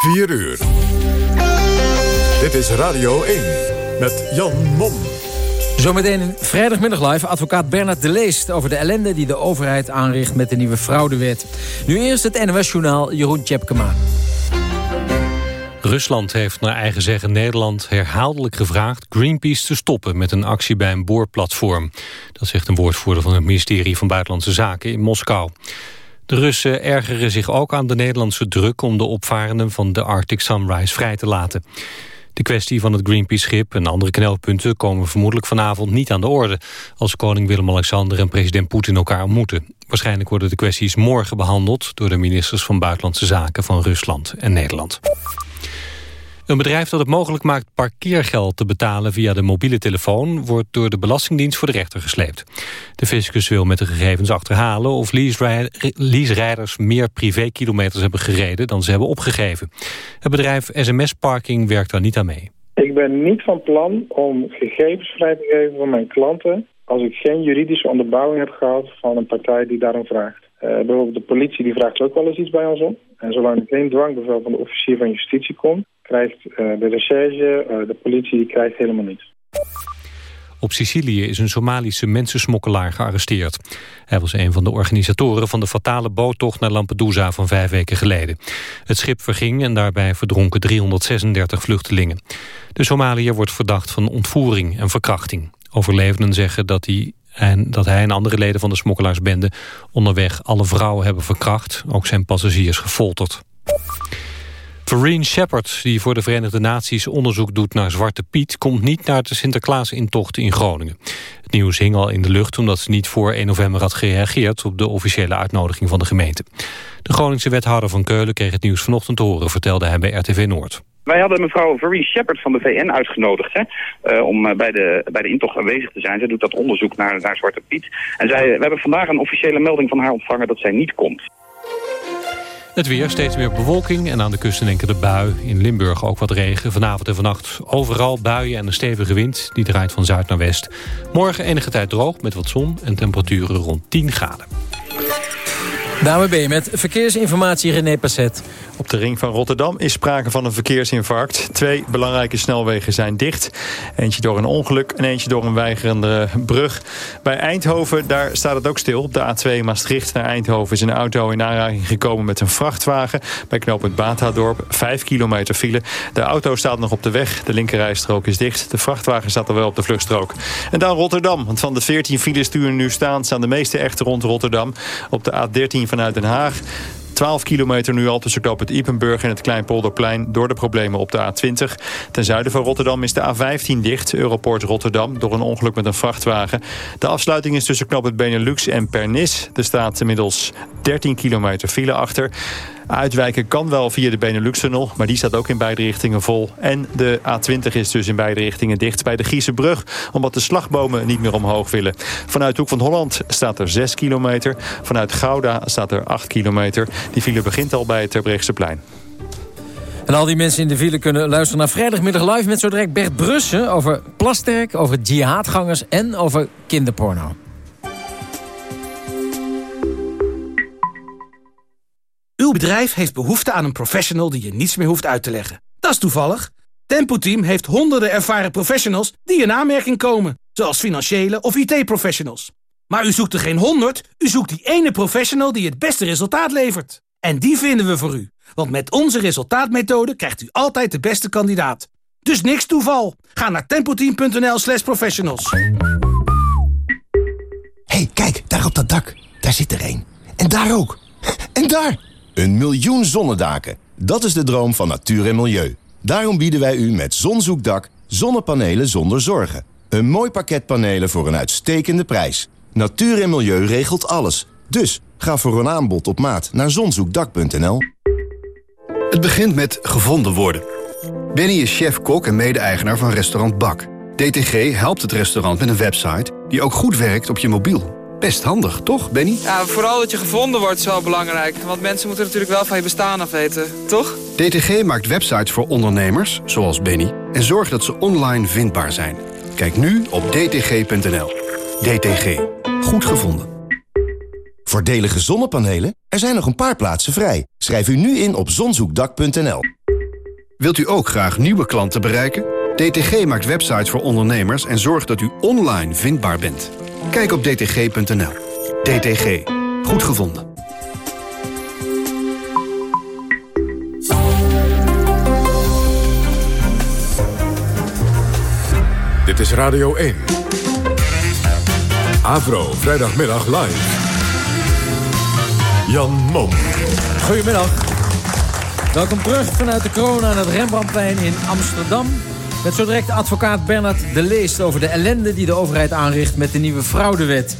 4 uur. Dit is Radio 1 met Jan Mom. Zometeen in vrijdagmiddag live advocaat Bernard de Leest... over de ellende die de overheid aanricht met de nieuwe fraudewet. Nu eerst het NOS-journaal Jeroen Tjepkema. Rusland heeft naar eigen zeggen Nederland herhaaldelijk gevraagd... Greenpeace te stoppen met een actie bij een boorplatform. Dat zegt een woordvoerder van het ministerie van Buitenlandse Zaken in Moskou. De Russen ergeren zich ook aan de Nederlandse druk... om de opvarenden van de Arctic Sunrise vrij te laten. De kwestie van het Greenpeace-schip en andere knelpunten... komen vermoedelijk vanavond niet aan de orde... als koning Willem-Alexander en president Poetin elkaar ontmoeten. Waarschijnlijk worden de kwesties morgen behandeld... door de ministers van Buitenlandse Zaken van Rusland en Nederland. Een bedrijf dat het mogelijk maakt parkeergeld te betalen via de mobiele telefoon... wordt door de Belastingdienst voor de rechter gesleept. De fiscus wil met de gegevens achterhalen of leaserijders meer privékilometers hebben gereden dan ze hebben opgegeven. Het bedrijf SMS Parking werkt daar niet aan mee. Ik ben niet van plan om gegevens vrij te geven voor mijn klanten... als ik geen juridische onderbouwing heb gehad van een partij die daarom vraagt. Uh, bijvoorbeeld de politie die vraagt ook wel eens iets bij ons om. En zolang er geen dwangbevel van de officier van justitie komt krijgt uh, de recherche, uh, de politie krijgt helemaal niets. Op Sicilië is een Somalische mensensmokkelaar gearresteerd. Hij was een van de organisatoren van de fatale boottocht naar Lampedusa van vijf weken geleden. Het schip verging en daarbij verdronken 336 vluchtelingen. De Somaliër wordt verdacht van ontvoering en verkrachting. Overlevenden zeggen dat hij en dat hij en andere leden van de smokkelaarsbende onderweg alle vrouwen hebben verkracht. Ook zijn passagiers gefolterd. Vereen Shepard, die voor de Verenigde Naties onderzoek doet naar Zwarte Piet... komt niet naar de Sinterklaas-intocht in Groningen. Het nieuws hing al in de lucht omdat ze niet voor 1 november had gereageerd... op de officiële uitnodiging van de gemeente. De Groningse wethouder van Keulen kreeg het nieuws vanochtend te horen... vertelde hij bij RTV Noord. Wij hadden mevrouw Vereen Shepard van de VN uitgenodigd hè, uh, om uh, bij, de, bij de intocht aanwezig te zijn. Zij doet dat onderzoek naar, naar Zwarte Piet. En zij, we hebben vandaag een officiële melding van haar ontvangen dat zij niet komt. Het weer, steeds meer bewolking en aan de kust een enkele bui. In Limburg ook wat regen. Vanavond en vannacht overal buien en een stevige wind. Die draait van zuid naar west. Morgen enige tijd droog met wat zon en temperaturen rond 10 graden. Dame B met verkeersinformatie René Passet. Op de ring van Rotterdam is sprake van een verkeersinfarct. Twee belangrijke snelwegen zijn dicht. Eentje door een ongeluk en eentje door een weigerende brug. Bij Eindhoven, daar staat het ook stil. Op de A2 Maastricht naar Eindhoven is een auto in aanraking gekomen met een vrachtwagen. Bij knooppunt Batadorp, 5 kilometer file. De auto staat nog op de weg, de linkerrijstrook is dicht. De vrachtwagen staat al wel op de vluchtstrook. En dan Rotterdam, want van de 14 files die er nu staan... staan de meeste echter rond Rotterdam. Op de A13 vanuit Den Haag 12 kilometer nu al tussen het Ipenburg en het Kleinpolderplein... door de problemen op de A20. Ten zuiden van Rotterdam is de A15 dicht, Europort Rotterdam... door een ongeluk met een vrachtwagen. De afsluiting is tussen het Benelux en Pernis. Er staat inmiddels 13 kilometer file achter... Uitwijken kan wel via de Benelux-tunnel, maar die staat ook in beide richtingen vol. En de A20 is dus in beide richtingen dicht bij de Giezenbrug... omdat de slagbomen niet meer omhoog willen. Vanuit Hoek van Holland staat er 6 kilometer. Vanuit Gouda staat er 8 kilometer. Die file begint al bij het Terbrechtseplein. En al die mensen in de file kunnen luisteren naar vrijdagmiddag live... met zo direct Bert Brussen over plasterk, over jihadgangers en over kinderporno. Uw bedrijf heeft behoefte aan een professional die je niets meer hoeft uit te leggen. Dat is toevallig. Tempo Team heeft honderden ervaren professionals die in aanmerking komen. Zoals financiële of IT-professionals. Maar u zoekt er geen honderd, u zoekt die ene professional die het beste resultaat levert. En die vinden we voor u. Want met onze resultaatmethode krijgt u altijd de beste kandidaat. Dus niks toeval. Ga naar tempoteam.nl slash professionals. hey, kijk, daar op dat dak. Daar zit er één. En daar ook. En daar! Een miljoen zonnedaken. Dat is de droom van natuur en milieu. Daarom bieden wij u met Zonzoekdak zonnepanelen zonder zorgen. Een mooi pakket panelen voor een uitstekende prijs. Natuur en milieu regelt alles. Dus ga voor een aanbod op maat naar zonzoekdak.nl. Het begint met gevonden worden. Benny is chef-kok en mede-eigenaar van restaurant Bak. DTG helpt het restaurant met een website die ook goed werkt op je mobiel. Best handig, toch, Benny? Ja, vooral dat je gevonden wordt is wel belangrijk. Want mensen moeten natuurlijk wel van je bestaan af weten, toch? DTG maakt websites voor ondernemers, zoals Benny... en zorgt dat ze online vindbaar zijn. Kijk nu op dtg.nl. DTG. Goed gevonden. Voordelige zonnepanelen? Er zijn nog een paar plaatsen vrij. Schrijf u nu in op zonzoekdak.nl. Wilt u ook graag nieuwe klanten bereiken? DTG maakt websites voor ondernemers en zorgt dat u online vindbaar bent. Kijk op dtg.nl. DTG. Goed gevonden. Dit is Radio 1. Avro, vrijdagmiddag live. Jan Mom. Goedemiddag. Welkom terug vanuit de corona aan het Rembrandtplein in Amsterdam. Met zo direct advocaat Bernard de Leest over de ellende die de overheid aanricht met de nieuwe fraudewet.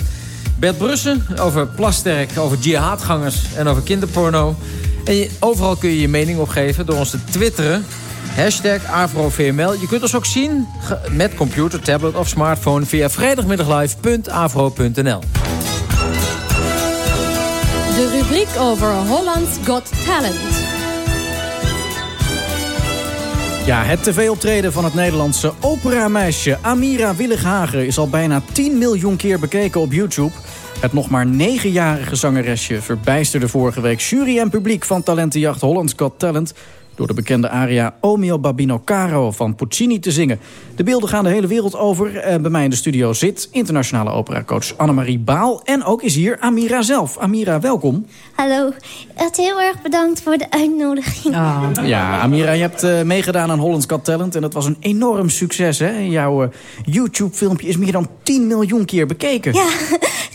Bert Brussen over plasterk, over jihadgangers en over kinderporno. En overal kun je je mening opgeven door ons te twitteren. Hashtag AvroVML. Je kunt ons ook zien met computer, tablet of smartphone... via vrijdagmiddaglive.avro.nl. De rubriek over Holland's Got Talent. Ja, het tv-optreden van het Nederlandse operameisje Amira Willighagen... is al bijna 10 miljoen keer bekeken op YouTube. Het nog maar negenjarige zangeresje verbijsterde vorige week... jury en publiek van talentenjacht Holland's Got Talent door de bekende aria O mio Babino Caro van Puccini te zingen. De beelden gaan de hele wereld over. En bij mij in de studio zit internationale operacoach Annemarie Baal. En ook is hier Amira zelf. Amira, welkom. Hallo. Echt heel erg bedankt voor de uitnodiging. Oh. Ja, Amira, je hebt uh, meegedaan aan Holland's Got Talent. En dat was een enorm succes, hè? Jouw uh, YouTube-filmpje is meer dan 10 miljoen keer bekeken. Ja,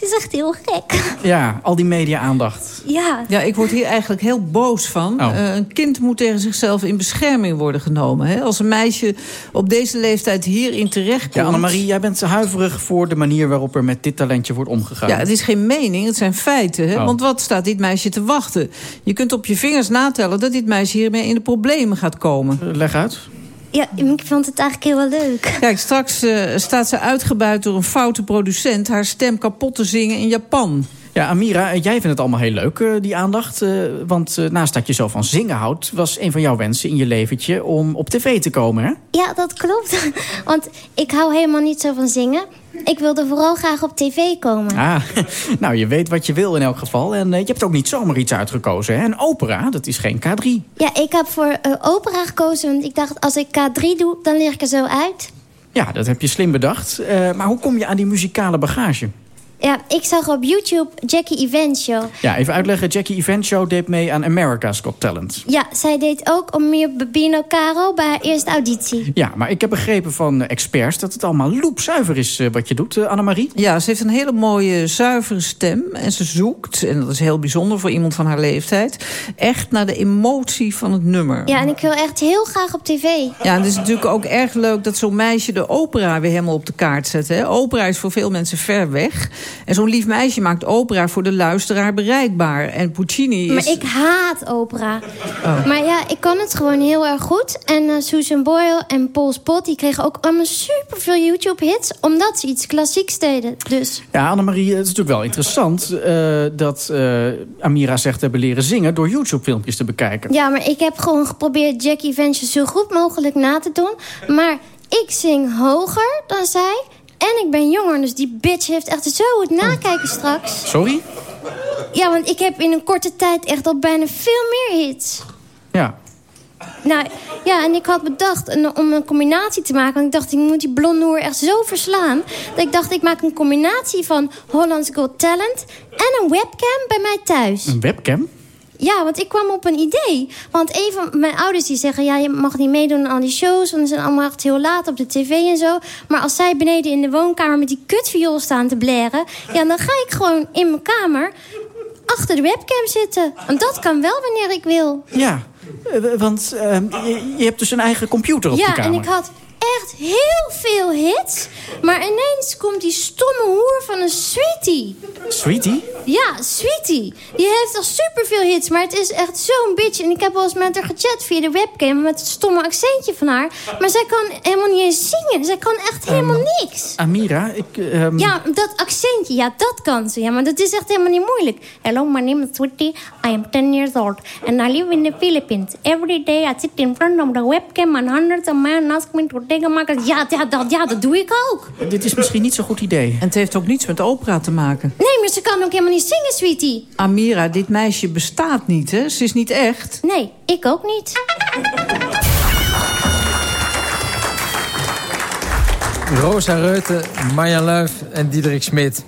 is echt heel gek. Ja, al die media-aandacht. Ja. Ja, ik word hier eigenlijk heel boos van. Oh. Uh, een kind moet tegen zichzelf in bescherming worden genomen. Hè? Als een meisje op deze leeftijd hierin terechtkomt... Ja, Annemarie, jij bent huiverig voor de manier waarop er met dit talentje wordt omgegaan. Ja, het is geen mening, het zijn feiten. Hè? Oh. Want wat staat dit meisje te wachten? Je kunt op je vingers natellen dat dit meisje hiermee in de problemen gaat komen. Leg uit. Ja, ik vond het eigenlijk heel wel leuk. Kijk, straks uh, staat ze uitgebuit door een foute producent... haar stem kapot te zingen in Japan. Ja, Amira, jij vindt het allemaal heel leuk, uh, die aandacht. Uh, want naast dat je zo van zingen houdt... was een van jouw wensen in je leventje om op tv te komen, hè? Ja, dat klopt. Want ik hou helemaal niet zo van zingen. Ik wilde vooral graag op tv komen. Ah, nou, je weet wat je wil in elk geval. En je hebt ook niet zomaar iets uitgekozen, hè? Een opera, dat is geen K3. Ja, ik heb voor opera gekozen. Want ik dacht, als ik K3 doe, dan lig ik er zo uit. Ja, dat heb je slim bedacht. maar hoe kom je aan die muzikale bagage? Ja, ik zag op YouTube Jackie Event Show. Ja, even uitleggen. Jackie Event Show deed mee aan America's Got Talent. Ja, zij deed ook om meer Babino Caro bij haar eerste auditie. Ja, maar ik heb begrepen van experts dat het allemaal loepzuiver is uh, wat je doet, uh, Annemarie. Ja, ze heeft een hele mooie, zuivere stem. En ze zoekt, en dat is heel bijzonder voor iemand van haar leeftijd... echt naar de emotie van het nummer. Ja, en ik wil echt heel graag op tv. Ja, en het is natuurlijk ook erg leuk dat zo'n meisje de opera weer helemaal op de kaart zet. Hè? Opera is voor veel mensen ver weg... En zo'n lief meisje maakt opera voor de luisteraar bereikbaar. En Puccini is... Maar ik haat opera. Oh. Maar ja, ik kan het gewoon heel erg goed. En uh, Susan Boyle en Paul Spot... die kregen ook allemaal superveel YouTube-hits... omdat ze iets klassieks deden. Dus. Ja, Annemarie, het is natuurlijk wel interessant... Uh, dat uh, Amira zegt te hebben leren zingen... door YouTube-filmpjes te bekijken. Ja, maar ik heb gewoon geprobeerd Jackie Venture zo goed mogelijk na te doen. Maar ik zing hoger dan zij... En ik ben jonger, dus die bitch heeft echt zo het nakijken straks. Sorry? Ja, want ik heb in een korte tijd echt al bijna veel meer hits. Ja. Nou, ja, en ik had bedacht om een combinatie te maken. Want ik dacht, ik moet die blonde hoer echt zo verslaan. Dat ik dacht, ik maak een combinatie van Holland's Got Talent... en een webcam bij mij thuis. Een webcam? Ja, want ik kwam op een idee. Want een van mijn ouders die zeggen... ja, je mag niet meedoen aan die shows... want ze zijn allemaal echt heel laat op de tv en zo. Maar als zij beneden in de woonkamer met die kutviool staan te blaren... ja, dan ga ik gewoon in mijn kamer achter de webcam zitten. En dat kan wel wanneer ik wil. Ja, want uh, je, je, hebt dus een eigen computer op ja, je kamer. Ja, en ik had echt heel veel hits. Maar ineens komt die stomme hoer van een sweetie. Sweetie? Ja, Sweetie. Die heeft al superveel hits, maar het is echt zo'n bitch. En ik heb wel eens met haar gechat via de webcam... met het stomme accentje van haar. Maar zij kan helemaal niet eens zingen. Zij kan echt helemaal um, niks. Amira, ik... Um... Ja, dat accentje, ja, dat kan ze. Ja, maar dat is echt helemaal niet moeilijk. Hello, my name is Sweetie. I am 10 years old. And I live in the Philippines. Every day I sit in front of the webcam... and hundreds of men ask me to denken, maak ja, ja, dat, ja, dat doe ik ook. Dit is misschien niet zo'n goed idee. En het heeft ook niets met opera te maken. Nee, maar ze kan ook helemaal niet zingen, sweetie. Amira, dit meisje bestaat niet, hè? Ze is niet echt. Nee, ik ook niet. Rosa Reutte, Maya Luif en Diederik Smit.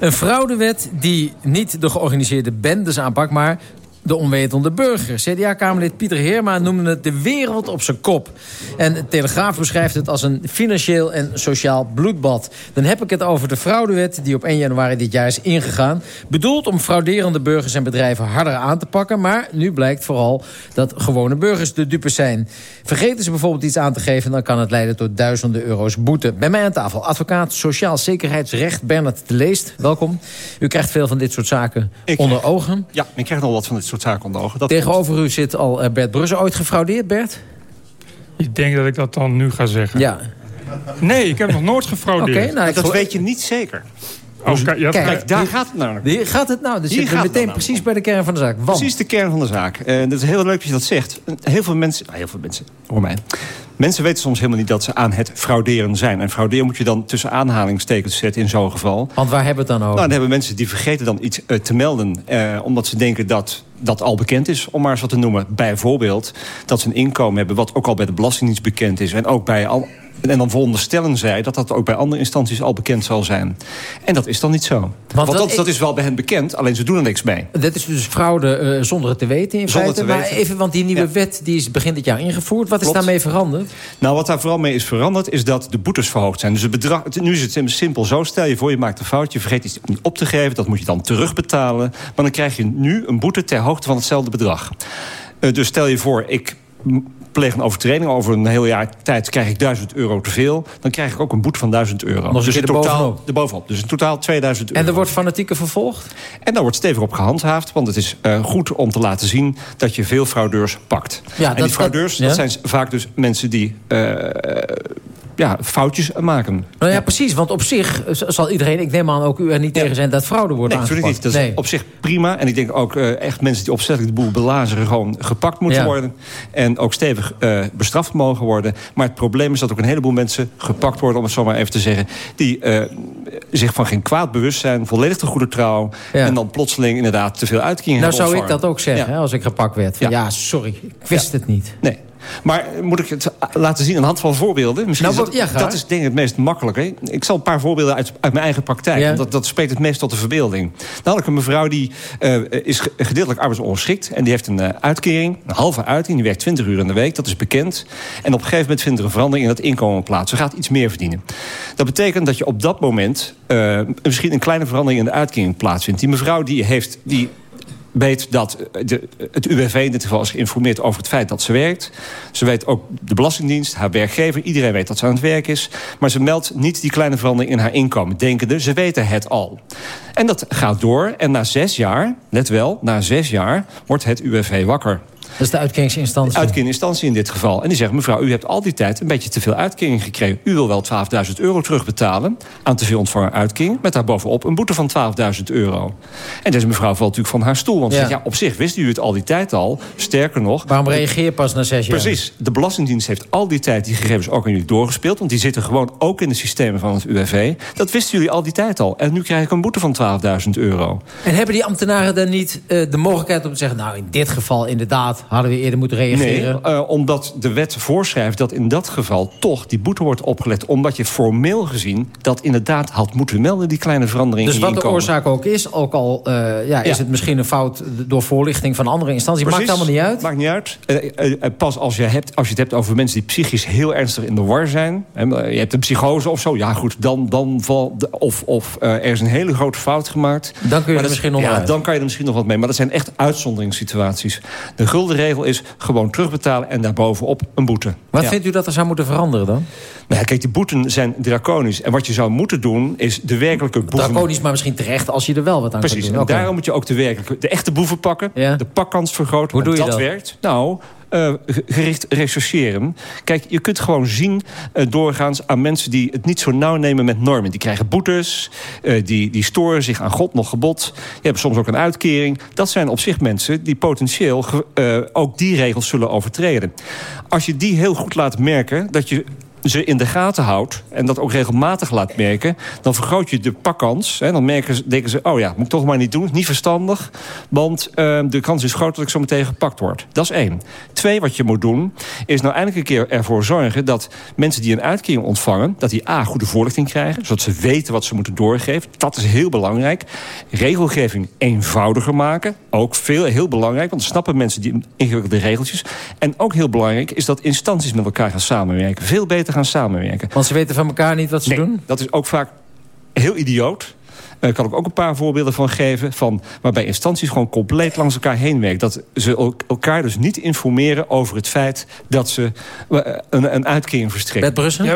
Een fraudewet die niet de georganiseerde bendes aanpakt... maar de onwetende burger. CDA-kamerlid Pieter Heerma noemde het de wereld op zijn kop. En de Telegraaf beschrijft het als een financieel en sociaal bloedbad. Dan heb ik het over de fraudewet die op 1 januari dit jaar is ingegaan. Bedoeld om frauderende burgers en bedrijven harder aan te pakken. Maar nu blijkt vooral dat gewone burgers de dupes zijn. Vergeten ze bijvoorbeeld iets aan te geven... dan kan het leiden tot duizenden euro's boete. Bij mij aan tafel advocaat sociaal zekerheidsrecht Bernard de Leest. Welkom. U krijgt veel van dit soort zaken onder ogen. Ja, ik krijg nog wat van dit soort zaken onder ogen. Dat Tegenover u zit al eh, Bert Brussen. Ooit gefraudeerd, Bert? Ik denk dat ik dat dan nu ga zeggen. Ja. Nee, ik heb nog nooit gefraudeerd. Oké, nou, dat weet je niet zeker. Oh, kijk, ja, Kijk, Kijk, daar gaat het namelijk. Hier gaat het nou. Dus we gaat het meteen nou precies bij de kern van de zaak. Want, Precies de kern van de zaak. En het is heel leuk dat je dat zegt. Heel veel mensen, nou, heel veel mensen, hoor mij. Mensen weten soms helemaal niet dat ze aan het frauderen zijn. En frauderen moet je dan tussen aanhalingstekens zetten in zo'n geval. want waar hebben we het dan over? Nou, dan hebben mensen die vergeten dan iets eh, te melden. Eh, omdat ze denken dat dat al bekend is, om maar eens wat te noemen. Bijvoorbeeld dat ze een inkomen hebben wat ook al bij de Belastingdienst bekend is. En ook bij al. En dan veronderstellen zij dat dat ook bij andere instanties al bekend zal zijn. En dat is dan niet zo. Want, dat dat, is- dat is wel bij hen bekend, alleen ze doen er niks mee. Dit is dus fraude eh, zonder het te weten in Zonder feite. te maar weten. even, want die nieuwe wet die is begin dit jaar ingevoerd. Wat is daarmee veranderd? Nou, wat daar vooral mee is veranderd, is dat de boetes verhoogd zijn. Dus het bedrag, nu is het simpel zo. Stel je voor, je maakt een fout, je vergeet iets op te geven. Dat moet je dan terugbetalen. Maar dan krijg je nu een boete ter hoogte van hetzelfde bedrag. Eh, dus stel je voor, ik pleeg een overtreding. Over een heel jaar tijd krijg ik 1000 euro te veel. Dan krijg ik ook een boete van 1000 euro. Dus in totaal, erbovenop. Dus in totaal 2000 euro. En er wordt fanatieker vervolgd? En daar wordt stevig op gehandhaafd. Want het is eh, goed om te laten zien dat je veel fraudeurs pakt. Ja, en dat- die fraudeurs, dat- zijn vaak dus mensen die eh, ja, foutjes maken. Nou ja, precies. Want op zich z- zal iedereen, ik neem aan ook u er niet tegen zijn... dat fraude wordt Nee, aangepakt. niet. Dat is op zich prima. En ik denk ook eh, echt mensen die opzettelijk de boel belazeren... gewoon gepakt moeten Ja. worden. En ook stevig eh, bestraft mogen worden. Maar het probleem is dat ook een heleboel mensen gepakt worden... om het zo maar even te zeggen... die eh, zich van geen kwaad bewust zijn. Volledig te goede trouw. Ja. En dan plotseling inderdaad te veel uitkeringen Nou zou ik dat ook zeggen, Ja. hè, als ik gepakt werd. Van, ja. sorry, ik wist het niet. Nee. Maar moet ik het laten zien aan de hand van voorbeelden? Misschien Nou, is dat, graag. dat is denk ik het meest makkelijke. Ik zal een paar voorbeelden uit, uit mijn eigen praktijk. Ja. want Dat, dat spreekt het meest tot de verbeelding. Dan had ik een mevrouw die eh, is ge- gedeeltelijk arbeidsongeschikt. En die heeft een eh, uitkering, een halve uitkering. Die werkt 20 uur in de week, dat is bekend. En op een gegeven moment vindt er een verandering in dat inkomen plaats. Ze gaat iets meer verdienen. Dat betekent dat je op dat moment eh, misschien een kleine verandering in de uitkering plaatsvindt. Die mevrouw die heeft... Die weet dat de, het UWV in dit geval is geïnformeerd over het feit dat ze werkt. Ze weet ook de Belastingdienst, haar werkgever. Iedereen weet dat ze aan het werk is. Maar ze meldt niet die kleine verandering in haar inkomen. Denkende, ze weten het al. En dat gaat door. En na zes jaar, let wel, na zes jaar wordt het UWV wakker. Dat is de uitkeringsinstantie. Uitkeringsinstantie in dit geval. En die zegt, mevrouw, u hebt al die tijd een beetje te veel uitkering gekregen. U wil wel 12.000 euro terugbetalen aan te veel ontvangen uitkering... met daarbovenop een boete van 12.000 euro. En deze mevrouw valt natuurlijk van haar stoel. Want ze zegt, ja, op zich wist u het al die tijd al. Sterker nog... Waarom reageer je pas na zes jaar? Precies. De Belastingdienst heeft al die tijd die gegevens ook aan jullie doorgespeeld. Want die zitten gewoon ook in de systemen van het UWV. Dat wisten jullie al die tijd al. En nu krijg ik een boete van 12.000 euro. En hebben die ambtenaren dan niet eh, de mogelijkheid om te zeggen... nou, in dit geval inderdaad hadden we eerder moeten reageren? Nee, eh, omdat de wet voorschrijft dat in dat geval toch die boete wordt opgelegd. Omdat je formeel gezien dat inderdaad had moeten melden, die kleine verandering Dus in wat de inkomen. oorzaak ook is, ook al eh, ja, is Ja. het misschien een fout door voorlichting van andere instanties. Maakt Precies. allemaal niet uit. Maakt niet uit. Eh, pas als je, hebt, als je het hebt over mensen die psychisch heel ernstig in de war zijn. Hè, je hebt een psychose of zo. Ja goed, dan, dan valt... Of, of er is een hele grote fout gemaakt. Dan kun je er misschien Ja, onderuit. dan kan je er misschien nog wat mee. Maar dat zijn echt uitzonderingssituaties. De gulden regel is gewoon terugbetalen en daarbovenop een boete. Wat Ja. vindt u dat er zou moeten veranderen dan? Nou ja, kijk, die boeten zijn draconisch. En wat je zou moeten doen, is de werkelijke boeven... Draconisch, maar misschien terecht als je er wel wat aan Precies, doen. en daarom moet je ook de, werkelijke, de echte boeven pakken. De pakkans vergroten. Hoe doe je dat? dat? werkt. Nou, eh, ge- gericht rechercheren. Kijk, je kunt gewoon zien eh, doorgaans aan mensen die het niet zo nauw nemen met normen. Die krijgen boetes, eh, die, die storen zich aan God nog gebod. Die hebben soms ook een uitkering. Dat zijn op zich mensen die potentieel ook die regels zullen overtreden. Als je die heel goed laat merken, dat je ze in de gaten houdt en dat ook regelmatig laat merken... dan vergroot je de pakkans. Hè, dan merken denken ze, oh ja, moet ik toch maar niet doen. Niet verstandig, want eh, de kans is groot dat ik zo meteen gepakt word. Dat is één. Twee, wat je moet doen, is nou eindelijk een keer ervoor zorgen... dat mensen die een uitkering ontvangen... dat die A, goede voorlichting krijgen... zodat ze weten wat ze moeten doorgeven. Dat is heel belangrijk. Regelgeving eenvoudiger maken. Ook veel, heel belangrijk, want dan snappen mensen die ingewikkelde regeltjes. En ook heel belangrijk is dat instanties met elkaar gaan samenwerken. Veel beter gaan samenwerken. Want ze weten van elkaar niet wat ze Nee, doen? Dat is ook vaak heel idioot. Daar kan ik ook een paar voorbeelden van geven. Van, waarbij instanties gewoon compleet langs elkaar heen werken. Dat ze el- elkaar dus niet informeren over het feit... dat ze eh, een, een uitkering verstrekken.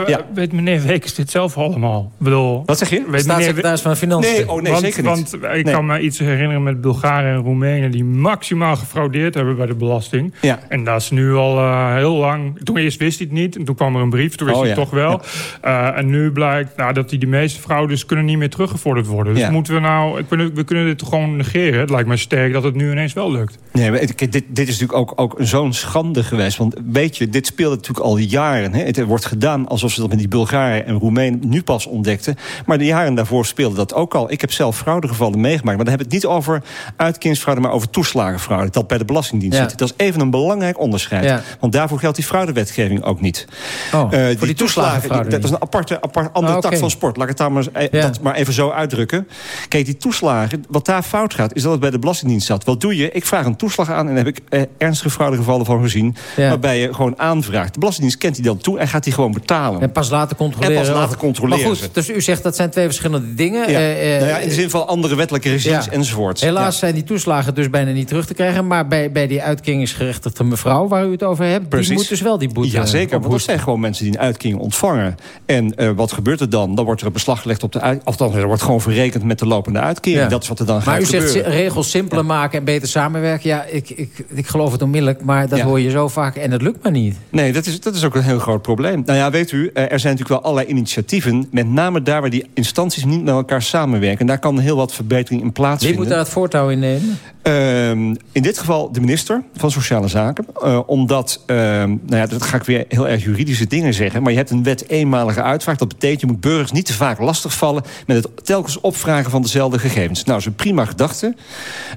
Ja, Weet meneer Wekers dit zelf allemaal? Ik bedoel, Wat zeg je? Weet meneer, Staatssecretaris van Financiën. Nee, oh nee, want, zeker niet. Want ik Nee. kan me iets herinneren met Bulgaren en Roemenen... die maximaal gefraudeerd hebben bij de belasting. Ja. En dat is nu al eh, heel lang... Toen eerst wist hij het niet. En toen kwam er een brief. Toen wist Oh, hij het ja. toch wel. Eh, en nu blijkt nou, dat die, de meeste fraudes... kunnen niet meer teruggevorderd worden. Dus Ja. moeten we nou... Ik ben, we kunnen dit toch gewoon negeren. Het lijkt me sterk dat het nu ineens wel lukt. Nee, maar het- kijk, dit, dit is natuurlijk ook, ook zo'n schande geweest. Want weet je, dit speelde natuurlijk al jaren. Hè? Het wordt gedaan alsof ze dat met die Bulgaren en Roemenen nu pas ontdekten. Maar de jaren daarvoor speelde dat ook al. Ik heb zelf fraudegevallen meegemaakt. Maar dan heb ik het niet over uitkeringsfraude, maar over toeslagenfraude. Dat bij de Belastingdienst Ja. zit. Dat is even een belangrijk onderscheid. Ja. Want daarvoor geldt die fraudewetgeving ook niet. Oh, voor die toeslagenfraude dat is een aparte, apart andere Ah, tak van sport. Laat ik het daar maar, Ja. dat maar even zo uitdrukken. Kijk, die toeslagen, wat daar fout gaat... is dat het bij de Belastingdienst zat. Wat doe je? Ik vraag een toeslag aan en daar heb ik eh, ernstige fraudegevallen van gezien. Ja. Waarbij je gewoon aanvraagt. De Belastingdienst kent die dan toe en gaat die gewoon betalen. En pas later controleren. En pas later of- controleren Maar goed, dus u zegt dat zijn twee verschillende dingen. Ja. Eh, eh, nou ja, in de zin van andere wettelijke regimes Ja. enzovoort. Helaas zijn die toeslagen dus bijna niet terug te krijgen. Maar bij, bij die uitkeringsgerechtigde mevrouw waar u het over hebt... Precies. die moet dus wel die boete Ja, zeker. Want ophoesten. zijn gewoon mensen die een uitkering ontvangen. En eh, wat gebeurt er dan? Dan wordt er een beslag gelegd op de uit... Althans, er wordt gewoon verrekend met de lopende uitkering. Ja. Dat is wat er dan Maar gaat u zegt regels simpeler maken en beter samenwerken. Ja, ik, ik, ik geloof het onmiddellijk, maar dat Ja. hoor je zo vaak en het lukt maar niet. Nee, dat is, dat is ook een heel groot probleem. Nou ja, weet u, eh, er zijn natuurlijk wel allerlei initiatieven... met name daar waar die instanties niet met elkaar samenwerken. En daar kan heel wat verbetering in Wie plaatsvinden. moet daar het voortouw in nemen? Ehm, in dit geval de minister van Sociale Zaken. Eh, omdat, ehm, nou ja, dat ga ik weer heel erg juridische dingen zeggen... maar je hebt een wet eenmalige uitvraag. Dat betekent, je moet burgers niet te vaak lastigvallen... met het telkens opvragen van dezelfde gegevens. Nou, dat is een prima gedachte.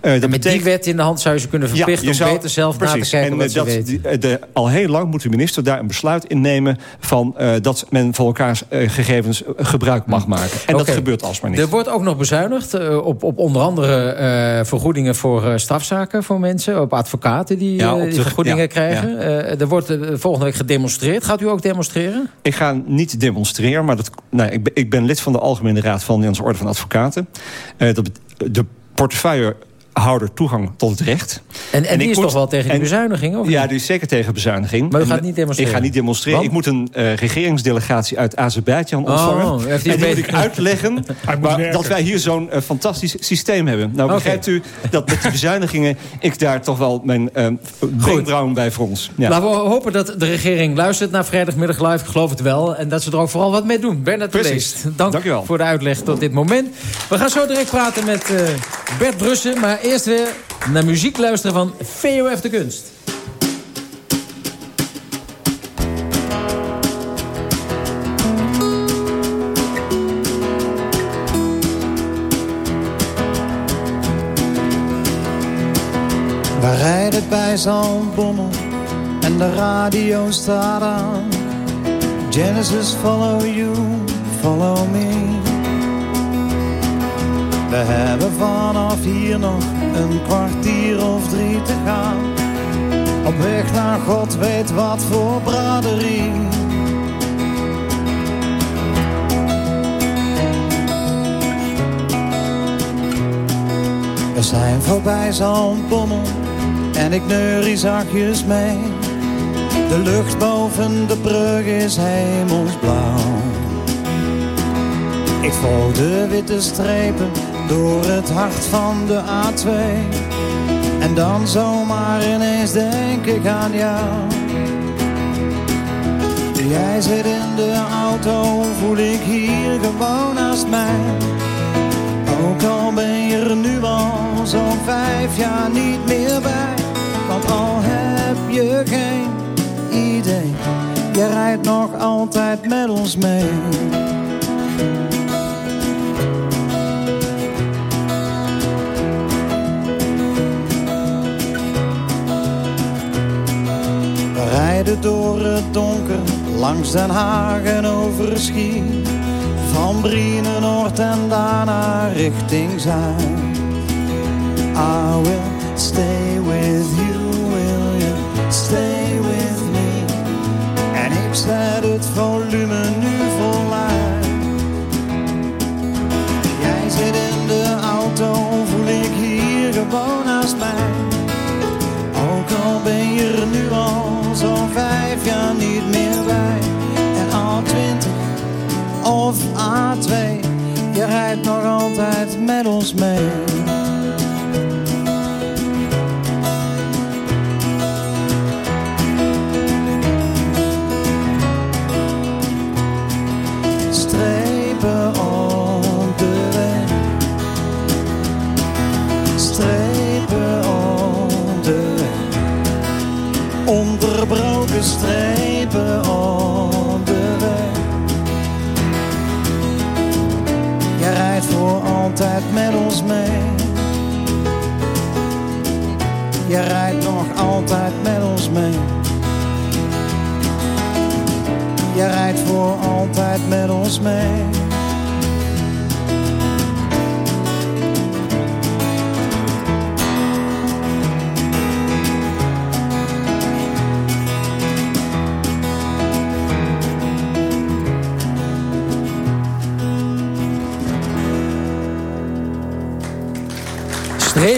Eh, dat Met betekent, die wet in de hand zou je ze kunnen verplichten... je om zou- beter zelf na te kijken en, wat ze dat, weten. die- de, al heel lang moet de minister daar een besluit in nemen... Van, eh, dat men van elkaars gegevens gebruik mag maken. En dat gebeurt alsmaar niet. Er wordt ook nog bezuinigd op, op onder andere vergoedingen voor eh, strafzaken voor mensen. Op advocaten die, Ja, eh, op die de- vergoedingen ja, krijgen. Eh, er wordt volgende week gedemonstreerd. Gaat u ook demonstreren? Ik ga niet demonstreren, maar dat, nou, ik, ben, ik ben lid van de Algemene Raad van de Nederlandse Orde van Advocaten. Dat, de portefeuillehouder toegang tot het recht. En, en, die is moet- toch wel tegen die bezuiniging? Of Ja, die is zeker tegen bezuiniging. Maar u gaat niet demonstreren? Ik ga niet demonstreren. Want? Ik moet een eh, regeringsdelegatie uit Azerbeidzjan Oh, ontvangen. en die moet ik uitleggen maar, dat wij hier zo'n eh, fantastisch systeem hebben. Nou, begrijpt u dat met die bezuinigingen... ik daar toch wel mijn wenkbrauwen bij frons. Ja. Laten we hopen dat de regering luistert naar vrijdagmiddag live. Ik geloof het wel. En dat ze er ook vooral wat mee doen. Bernard de Precies. Leest, dank, Dank u wel. voor de uitleg tot dit moment. We gaan zo direct praten met Bert Brussen. Maar eerst weer naar muziek luisteren van VOF de Kunst. We rijden bij Zaltbommel en de radio staat aan. Genesis, follow you, follow me. We hebben vanaf hier nog een kwartier of drie te gaan. Op weg naar God weet wat voor braderie. We zijn voorbij Zaltbommel en ik neurie zachtjes mee. De lucht boven de brug is hemelsblauw. Ik volg de witte strepen door het hart van de A2. En dan zomaar ineens denk ik aan jou. Jij zit in de auto, voel ik hier gewoon naast mij. Ook al ben je er nu al zo'n vijf jaar niet meer bij. Want al heb je geen idee, je rijdt nog altijd met ons mee. Door het donker langs Den Haag en over Schie. Van Brienen Noord en daarna richting Zuid. I will stay with you, will you stay with me? En ik zet het volume nu voluit. Jij zit in de auto, voel ik hier gewoon of A2, je rijdt nog altijd met ons mee.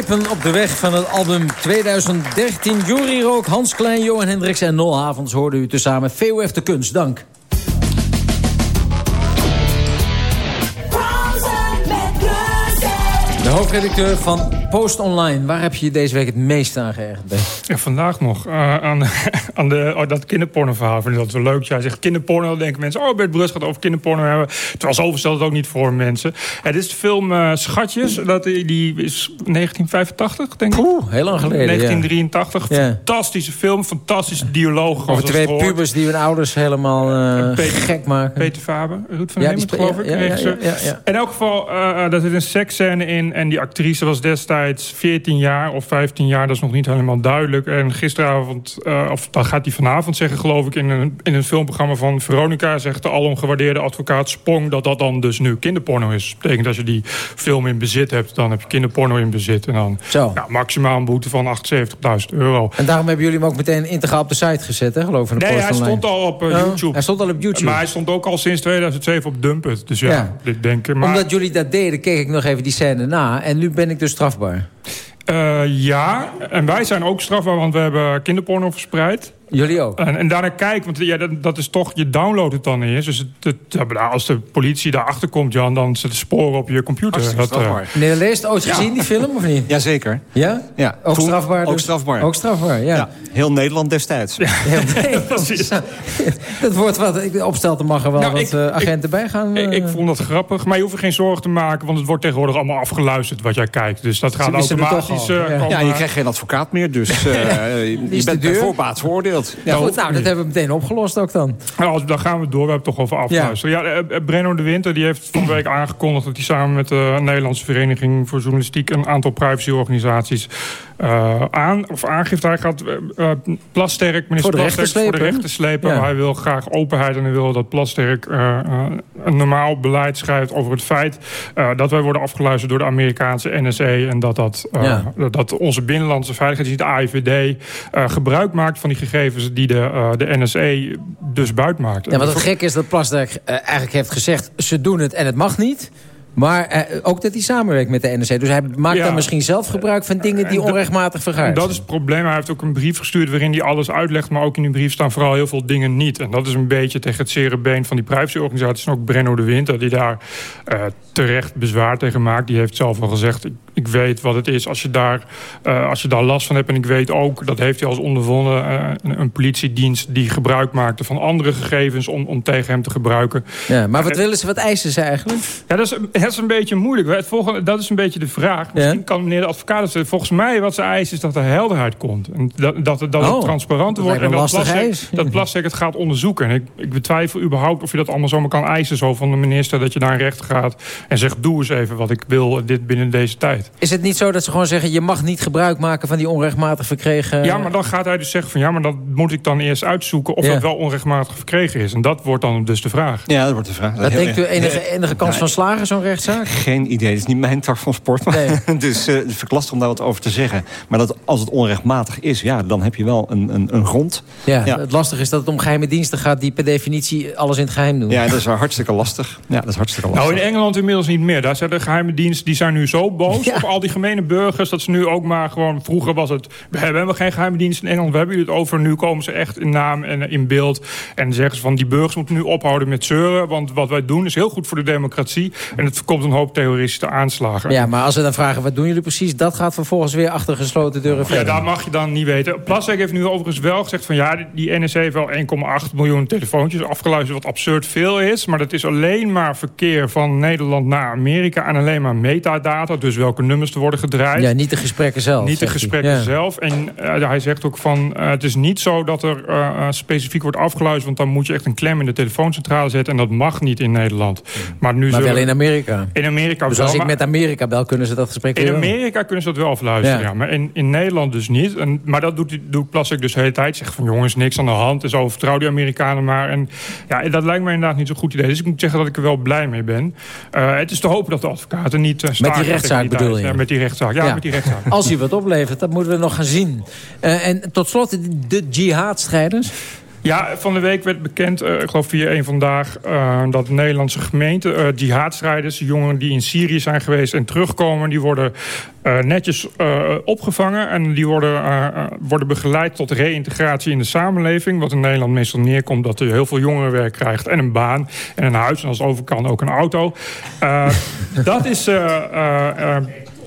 Strepen op de weg van het album 2013. Jury Rook, Hans Klein, Johan Hendricks en Nol Havens hoorden u tezamen. VOF de Kunst, dank. De hoofdredacteur van Post Online. Waar heb je je deze week het meest aan geërgerd? Ja, vandaag nog. uh, aan, aan de, oh, dat kinderpornoverhaal. Vind ik dat zo leuk. Jij zegt kinderporno. Dan denken mensen, oh Bert Brus gaat over kinderporno hebben. Terwijl zo stelt het ook niet voor mensen. Het is de film uh, Schatjes. Dat, die is 1985, denk ik. Oeh, heel lang geleden. 1983. Ja. Fantastische film. Fantastische dialoog. Over twee pubers die hun ouders helemaal uh, Peter, gek maken. Peter Faber. Ruud van ja, Hemert, geloof ik. In elk geval, daar zit een seksscène in. En die actrice was destijds 14 jaar of 15 jaar. Dat is nog niet helemaal duidelijk. En gisteravond, uh, of dan gaat hij vanavond zeggen, geloof ik... in een, in een filmprogramma van Veronica... zegt de alomgewaardeerde advocaat Sprong... dat dat dan dus nu kinderporno is. Dat betekent als je die film in bezit hebt... dan heb je kinderporno in bezit. En dan Zo. Nou, maximaal een boete van 78.000 euro. En daarom hebben jullie hem ook meteen integraal op de site gezet, hè, geloof ik? Nee, hij stond al op uh, YouTube. Hij stond al op YouTube. Maar hij stond ook al sinds 2007 op Dumpet. Dus ja, ja. dit denk ik. Maar... Omdat jullie dat deden, keek ik nog even die scène na. En nu ben ik dus strafbaar. Uh, ja, en wij zijn ook strafbaar, want we hebben kinderporno verspreid. Jullie ook? En, en daarna kijk, want ja, dat, dat, is toch, je downloadt het dan eerst. Dus het, het, als de politie daarachter komt, Jan, dan zitten sporen op je computer. Dat, uh, Meneer Leest, ooit ja. gezien die film of niet? Jazeker. Ja? ja. Ook Toen, strafbaar? Dus? Ook strafbaar. Ook strafbaar, ja. ja. Heel Nederland destijds. Ja. Heel Nederland. Precies. dat wordt wat, ik opstelde mag er wel nou, wat ik, uh, agenten ik, bij gaan. Uh... Ik, ik, vond dat grappig, maar je hoeft er geen zorgen te maken, want het wordt tegenwoordig allemaal afgeluisterd wat jij kijkt. Dus dat gaat automatisch. ja. ja, je krijgt geen advocaat meer, dus je bent bij voorbaat Ja, goed, nou, dat hebben we meteen opgelost ook dan. Nou, dan gaan we door. We hebben het toch over afluisteren. Ja, ja Brenno de Winter die heeft van de week aangekondigd... dat hij samen met de Nederlandse Vereniging voor Journalistiek... een aantal privacyorganisaties uh, aan, of aangifte. Hij gaat uh, Plasterk, minister voor de Plasterk, voor de rechter slepen. Ja. Hij wil graag openheid en hij wil dat Plasterk uh, een normaal beleid schrijft... over het feit dat wij worden afgeluisterd door de Amerikaanse NSA... en dat, dat, ja. dat onze binnenlandse veiligheidsdienst, de AIVD... gebruik maakt van die gegevens die de, de NSA dus buiten maakt. Ja, wat het gek is dat Plasterk eigenlijk heeft gezegd... ze doen het en het mag niet... Maar eh, ook dat hij samenwerkt met de NRC. Dus hij maakt ja. dan misschien zelf gebruik van dingen die onrechtmatig vergaard Dat is het probleem. Hij heeft ook een brief gestuurd waarin hij alles uitlegt. Maar ook in die brief staan vooral heel veel dingen niet. En dat is een beetje tegen het zere been van die privacyorganisaties. En ook Brenno de Winter, die daar uh, terecht bezwaar tegen maakt. Die heeft zelf al gezegd, ik, ik weet wat het is als je, daar, uh, als je daar last van hebt. En ik weet ook, dat heeft hij als ondervonden... Uh, een, een, politiedienst die gebruik maakte van andere gegevens... om, om tegen hem te gebruiken. Ja, maar wat willen ze, wat eisen ze eigenlijk? Ja, dat is, dat is een beetje moeilijk. Het volgende, dat is een beetje de vraag. Misschien ja. kan meneer de advocaat Volgens mij wat ze eisen is dat er helderheid komt. En dat, dat, dat oh, het transparanter wordt. En dat Plastic, dat Plastic het gaat onderzoeken. En ik, ik betwijfel überhaupt of je dat allemaal zomaar kan eisen. Zo van de minister dat je naar een rechter gaat. En zegt doe eens even wat ik wil dit binnen deze tijd. Is het niet zo dat ze gewoon zeggen... je mag niet gebruik maken van die onrechtmatig verkregen... Ja, maar dan gaat hij dus zeggen van... ja, maar dan moet ik dan eerst uitzoeken... of Ja. dat wel onrechtmatig verkregen is. En dat wordt dan dus de vraag. Ja, dat wordt de vraag. Wat Heel denkt u, enige, enige kans van slagen, zo'n rechtszaak? Geen idee, het is niet mijn tak van sport. Maar dus eh, het is lastig om daar wat over te zeggen. Maar dat, als het onrechtmatig is, ja, dan heb je wel een, een, een grond. Ja, het lastige is dat het om geheime diensten gaat... die per definitie alles in het geheim doen. Ja, dat is wel hartstikke lastig. Ja, dat is hartstikke lastig. Nou, in Engeland inmiddels niet meer. Daar zijn de geheime diensten die zijn nu zo boos Ja. Op al die gemene burgers... dat ze nu ook maar gewoon... Vroeger was het, we hebben geen geheime dienst in Engeland. We hebben jullie het over. Nu komen ze echt in naam en in beeld. En zeggen ze van, die burgers moeten nu ophouden met zeuren. Want wat wij doen is heel goed voor de democratie. En het voorkomt een hoop terroristische aanslagen. Ja, maar als ze dan vragen, wat doen jullie precies? Dat gaat vervolgens weer achter gesloten deuren Ja, daar mag je dan niet weten. Plastek heeft nu overigens wel gezegd van ja, die NSC heeft wel 1,8 miljoen telefoontjes afgeluisterd, wat absurd veel is. Maar dat is alleen maar verkeer van Nederland naar Amerika en alleen maar metadata. Dus welke nummers er worden gedraaid. Ja, niet de gesprekken zelf. Niet de hij. gesprekken zelf. En eh, hij zegt ook van, eh, het is niet zo dat er eh, specifiek wordt afgeluisterd... want dan moet je echt een klem in de telefooncentrale zetten... en dat mag niet in Nederland. Maar, nu Maar wel in Amerika. In Amerika Dus wel, als ik met Amerika bel, kunnen ze dat gesprek in wel. Amerika kunnen ze dat wel afluisteren, Ja. ja. maar in, in Nederland dus niet. En, maar dat doet, doet Plastic dus de hele tijd. Zegt van jongens, niks aan de hand. En zo vertrouw die Amerikanen maar. En ja, dat lijkt me inderdaad niet zo'n goed idee. Dus ik moet zeggen dat ik er wel blij mee ben. Het is te hopen dat de advocaten niet uh, Met die rechtszaak bedoel je? Ja, met die rechtszaak. Ja, met die rechtszaak. Als hij wat oplevert, dat moeten we nog gaan zien. Eh, en tot slot, de, de jihadstrijders. Ja, van de week werd bekend, eh, ik geloof via één vandaag... eh, dat de Nederlandse gemeente, eh jihadstrijders... jongeren die in Syrië zijn geweest en terugkomen... die worden netjes opgevangen... en die worden, worden begeleid tot reïntegratie in de samenleving... wat in Nederland meestal neerkomt dat er heel veel jongerenwerk krijgt... en een baan en een huis en als het over kan ook een auto. Dat is...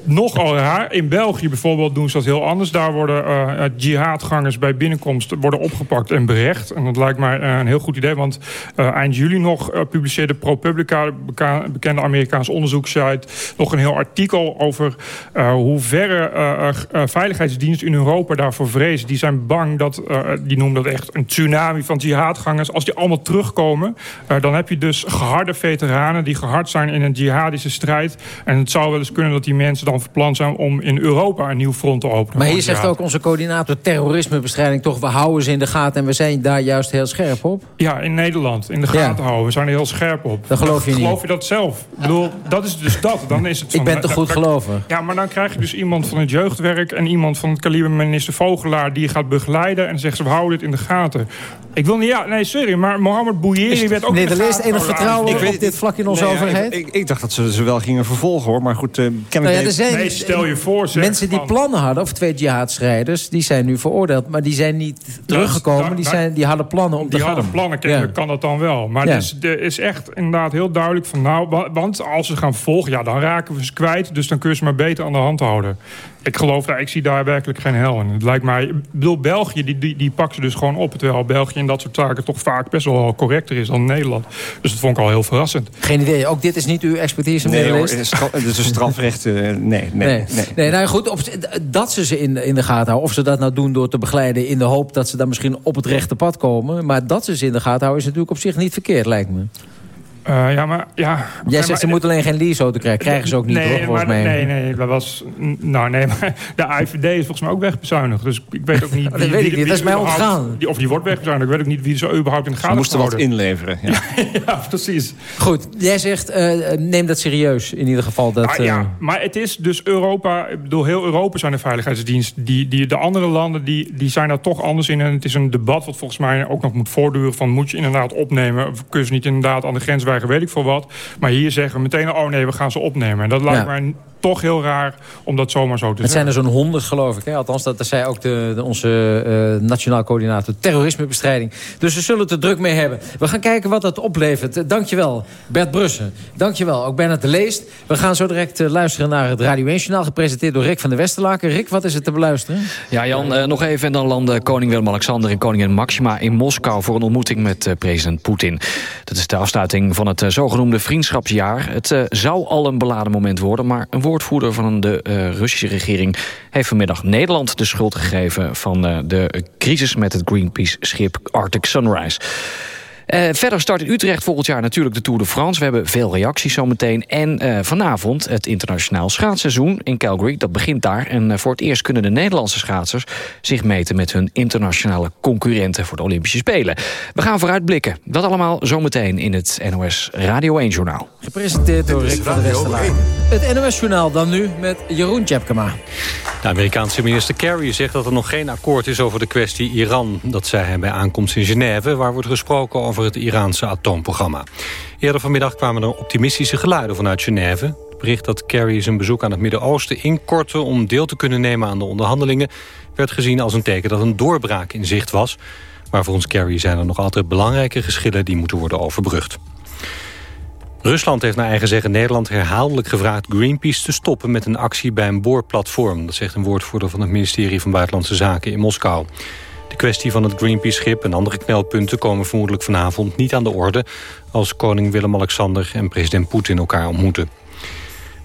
nogal raar. In België bijvoorbeeld doen ze dat heel anders. Daar worden eh, jihadgangers bij binnenkomst worden opgepakt en berecht. En dat lijkt mij eh, een heel goed idee. Want eh, eind juli nog publiceerde ProPublica, bekende Amerikaanse onderzoekssite, nog een heel artikel over hoe verre veiligheidsdiensten in Europa daarvoor vrezen. Die zijn bang dat, die noemen dat echt een tsunami van jihadgangers. Als die allemaal terugkomen, dan heb je dus geharde veteranen die gehard zijn in een jihadische strijd. En het zou wel eens kunnen dat die mensen dan van plan zijn om in Europa een nieuw front te openen. Maar hier zegt ook onze coördinator terrorismebestrijding... toch, we houden ze in de gaten en we zijn daar juist heel scherp op. Ja, in Nederland. In de gaten houden. We zijn er heel scherp op. Dat geloof je niet. Geloof je dat zelf? Ik bedoel, dat is dus dat. Dan is het Ik ben te da- goed geloven. Ja, maar dan krijg je dus iemand van het jeugdwerk... en iemand van het kaliber minister Vogelaar... die je gaat begeleiden en dan zeggen ze, we houden dit in de gaten. Ik wil niet... Ja, nee, sorry, maar Mohammed Bouyeri werd ook Nee, er gaten enig vertrouwen op dit vlak in onze Nee, ja, overheid. ik, ik, ik dacht dat ze ze wel gingen vervolgen, hoor. Maar goed, eh kennelijk... Zijn Nee, stel je voor, zeg, mensen die plannen hadden, of twee jihadstrijders, die zijn nu veroordeeld, maar die zijn niet teruggekomen. daar- die, zijn, die hadden plannen om Die te hadden gaan. plannen, kennelijk Ja. kan dat dan wel. Maar Ja. het is, er is echt inderdaad heel duidelijk van... nou, wa- want als ze gaan vervolgen, ja, dan raken we ze kwijt. Dus dan kun je ze maar beter aan de hand houden. Ik geloof daar, ik zie daar werkelijk geen hel in. Het lijkt mij, ik bedoel, België, die, die, die pakt ze dus gewoon op. Terwijl België in dat soort zaken toch vaak best wel correcter is dan Nederland. Dus dat vond ik al heel verrassend. Geen idee. Ook dit is niet uw expertise, Nee, hoor, het is stra- het is een strafrecht. Nee, nee, Nee. nee. nee. nou goed, op, dat ze ze in, in de gaten houden. Of ze dat nou doen door te begeleiden in de hoop dat ze dan misschien op het rechte pad komen. Maar dat ze ze in de gaten houden is natuurlijk op zich niet verkeerd, lijkt me. Eh, ja, maar... Ja, Jij maar- zegt ze moeten alleen geen leaseauto krijgen. Krijgen ze ook niet, nee, hoor, volgens maar, mij. Nee, nee, dat was... Nou, nee, maar de AIVD is volgens mij ook wegbezuinigd. Dus ik weet ook niet... dat weet ik niet, dat is mij ontgaan. die- Of die wordt wegbezuinigd. Ik weet ook niet wie ze überhaupt in de Ze gaten moesten wat inleveren. Ja. Ja, precies. Goed, jij zegt eh, neem dat serieus in ieder geval. Dat, Ah, ja, eh, maar het is dus Europa... Ik bedoel, heel Europa zijn de veiligheidsdiensten. Die, die, de andere landen die, die zijn daar toch anders in. En het is een debat wat volgens mij ook nog moet voortduren... van moet je inderdaad opnemen... of kun je ze niet inderdaad aan de grens weigeren, weet ik veel wat. Maar hier zeggen we meteen... oh nee, we gaan ze opnemen. En dat lijkt Ja. mij toch heel raar om dat zomaar zo te Het zijn zeggen. er zo'n honderd, geloof ik. Hè? Althans, dat, dat zei ook de, de- onze eh, nationaal coördinator terrorismebestrijding. Dus we zullen het er druk mee hebben. We gaan kijken wat dat oplevert. Eh, Dankjewel, Bert Brussen. Dankjewel, ook Bernard de Leest. We gaan zo direct eh, luisteren naar het Radio 1 Journaal... gepresenteerd door Rick van der Westerlaken. Rick, wat is het te beluisteren? Ja, Jan, eh, nog even en dan landen koning Willem-Alexander en koningin Maxima in Moskou... voor een ontmoeting met eh, president Poetin. Dat is de afsluiting van het eh, zogenoemde vriendschapsjaar. Het eh, zou al een beladen moment worden... maar een woordvoerder van de eh, Russische regering... heeft vanmiddag Nederland de schuld gegeven... van eh, de crisis met het Greenpeace-schip Arctic Sunrise. Uh, verder start in Utrecht volgend jaar natuurlijk de Tour de France. We hebben veel reacties zometeen. En uh, vanavond het internationaal schaatsseizoen in Calgary. Dat begint daar. En uh, voor het eerst kunnen de Nederlandse schaatsers... zich meten met hun internationale concurrenten voor de Olympische Spelen. We gaan vooruitblikken. Dat allemaal zometeen in het NOS Radio 1-journaal. Gepresenteerd door Rick van der Westerlaar. Het NOS-journaal dan nu met Jeroen Tjepkema. De Amerikaanse minister Kerry zegt dat er nog geen akkoord is over de kwestie Iran. Dat zei hij bij aankomst in Genève, waar wordt gesproken over het Iraanse atoomprogramma. Eerder vanmiddag kwamen er optimistische geluiden vanuit Genève. Het bericht dat Kerry zijn bezoek aan het Midden-Oosten inkortte om deel te kunnen nemen aan de onderhandelingen werd gezien als een teken dat een doorbraak in zicht was. Maar volgens Kerry zijn er nog altijd belangrijke geschillen die moeten worden overbrugd. Rusland heeft naar eigen zeggen Nederland herhaaldelijk gevraagd Greenpeace te stoppen met een actie bij een boorplatform. Dat zegt een woordvoerder van het ministerie van Buitenlandse Zaken in Moskou. De kwestie van het Greenpeace-schip en andere knelpunten komen vermoedelijk vanavond niet aan de orde als koning Willem-Alexander en president Poetin elkaar ontmoeten.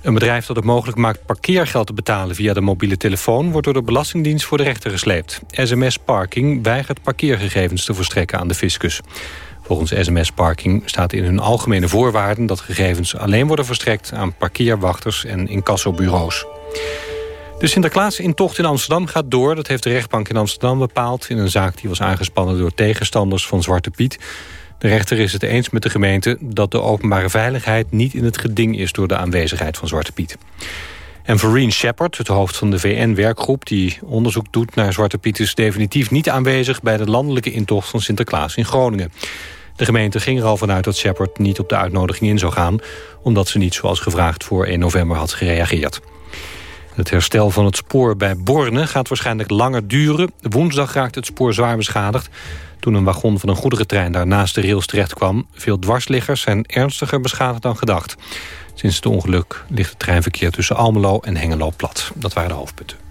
Een bedrijf dat het mogelijk maakt parkeergeld te betalen via de mobiele telefoon... wordt door de Belastingdienst voor de rechter gesleept. SMS Parking weigert parkeergegevens te verstrekken aan de fiscus. Volgens SMS Parking staat in hun algemene voorwaarden... dat gegevens alleen worden verstrekt aan parkeerwachters en incassobureaus. De Sinterklaas-intocht in Amsterdam gaat door. Dat heeft de rechtbank in Amsterdam bepaald... in een zaak die was aangespannen door tegenstanders van Zwarte Piet. De rechter is het eens met de gemeente dat de openbare veiligheid... niet in het geding is door de aanwezigheid van Zwarte Piet. En Vereen Shepard, het hoofd van de VN-werkgroep... die onderzoek doet naar Zwarte Piet... is definitief niet aanwezig bij de landelijke intocht van Sinterklaas in Groningen. De gemeente ging er al vanuit dat Shepard niet op de uitnodiging in zou gaan... omdat ze niet zoals gevraagd voor 1 november had gereageerd. Het herstel van het spoor bij Borne gaat waarschijnlijk langer duren. Woensdag raakt het spoor zwaar beschadigd. Toen een wagon van een goederentrein daar naast de rails terecht kwam... veel dwarsliggers zijn ernstiger beschadigd dan gedacht. Sinds het ongeluk ligt het treinverkeer tussen Almelo en Hengelo plat. Dat waren de hoofdpunten.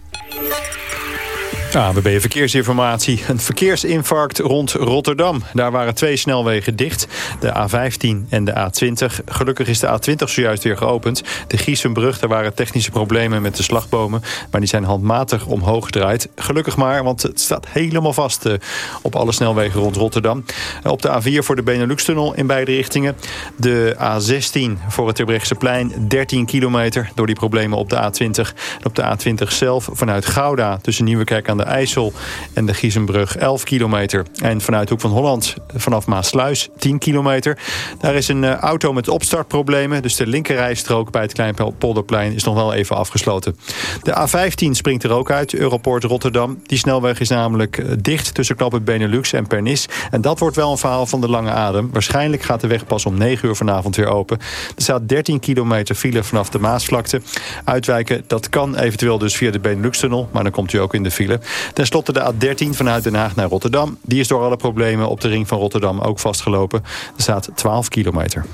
AWB Verkeersinformatie. Een verkeersinfarct rond Rotterdam. Daar waren twee snelwegen dicht. De A15 en de A20. Gelukkig is de A20 zojuist weer geopend. De Giesenbrug, daar waren technische problemen met de slagbomen. Maar die zijn handmatig omhoog gedraaid. Gelukkig maar, want het staat helemaal vast eh, op alle snelwegen rond Rotterdam. Eh, op de A4 voor de Benelux-tunnel in beide richtingen. De A16 voor het Terbrechtseplein 13 kilometer door die problemen op de A20. En op de A20 zelf vanuit Gouda tussen Nieuwekerk aan de IJssel en de Giezenbrug 11 kilometer. En vanuit Hoek van Holland vanaf Maasluis 10 kilometer. Daar is een uh, auto met opstartproblemen. Dus de linkerrijstrook bij het Kleinpolderplein is nog wel even afgesloten. De A15 springt er ook uit, Europoort Rotterdam. Die snelweg is namelijk uh, dicht tussen knooppunt Benelux en Pernis. En dat wordt wel een verhaal van de lange adem. Waarschijnlijk gaat de weg pas om 9 uur vanavond weer open. Er staat 13 kilometer file vanaf de Maasvlakte. Uitwijken, dat kan eventueel dus via de Benelux-tunnel. Maar dan komt u ook in de file. Ten slotte de A13 vanuit Den Haag naar Rotterdam. Die is door alle problemen op de ring van Rotterdam ook vastgelopen. Er staat 12 kilometer.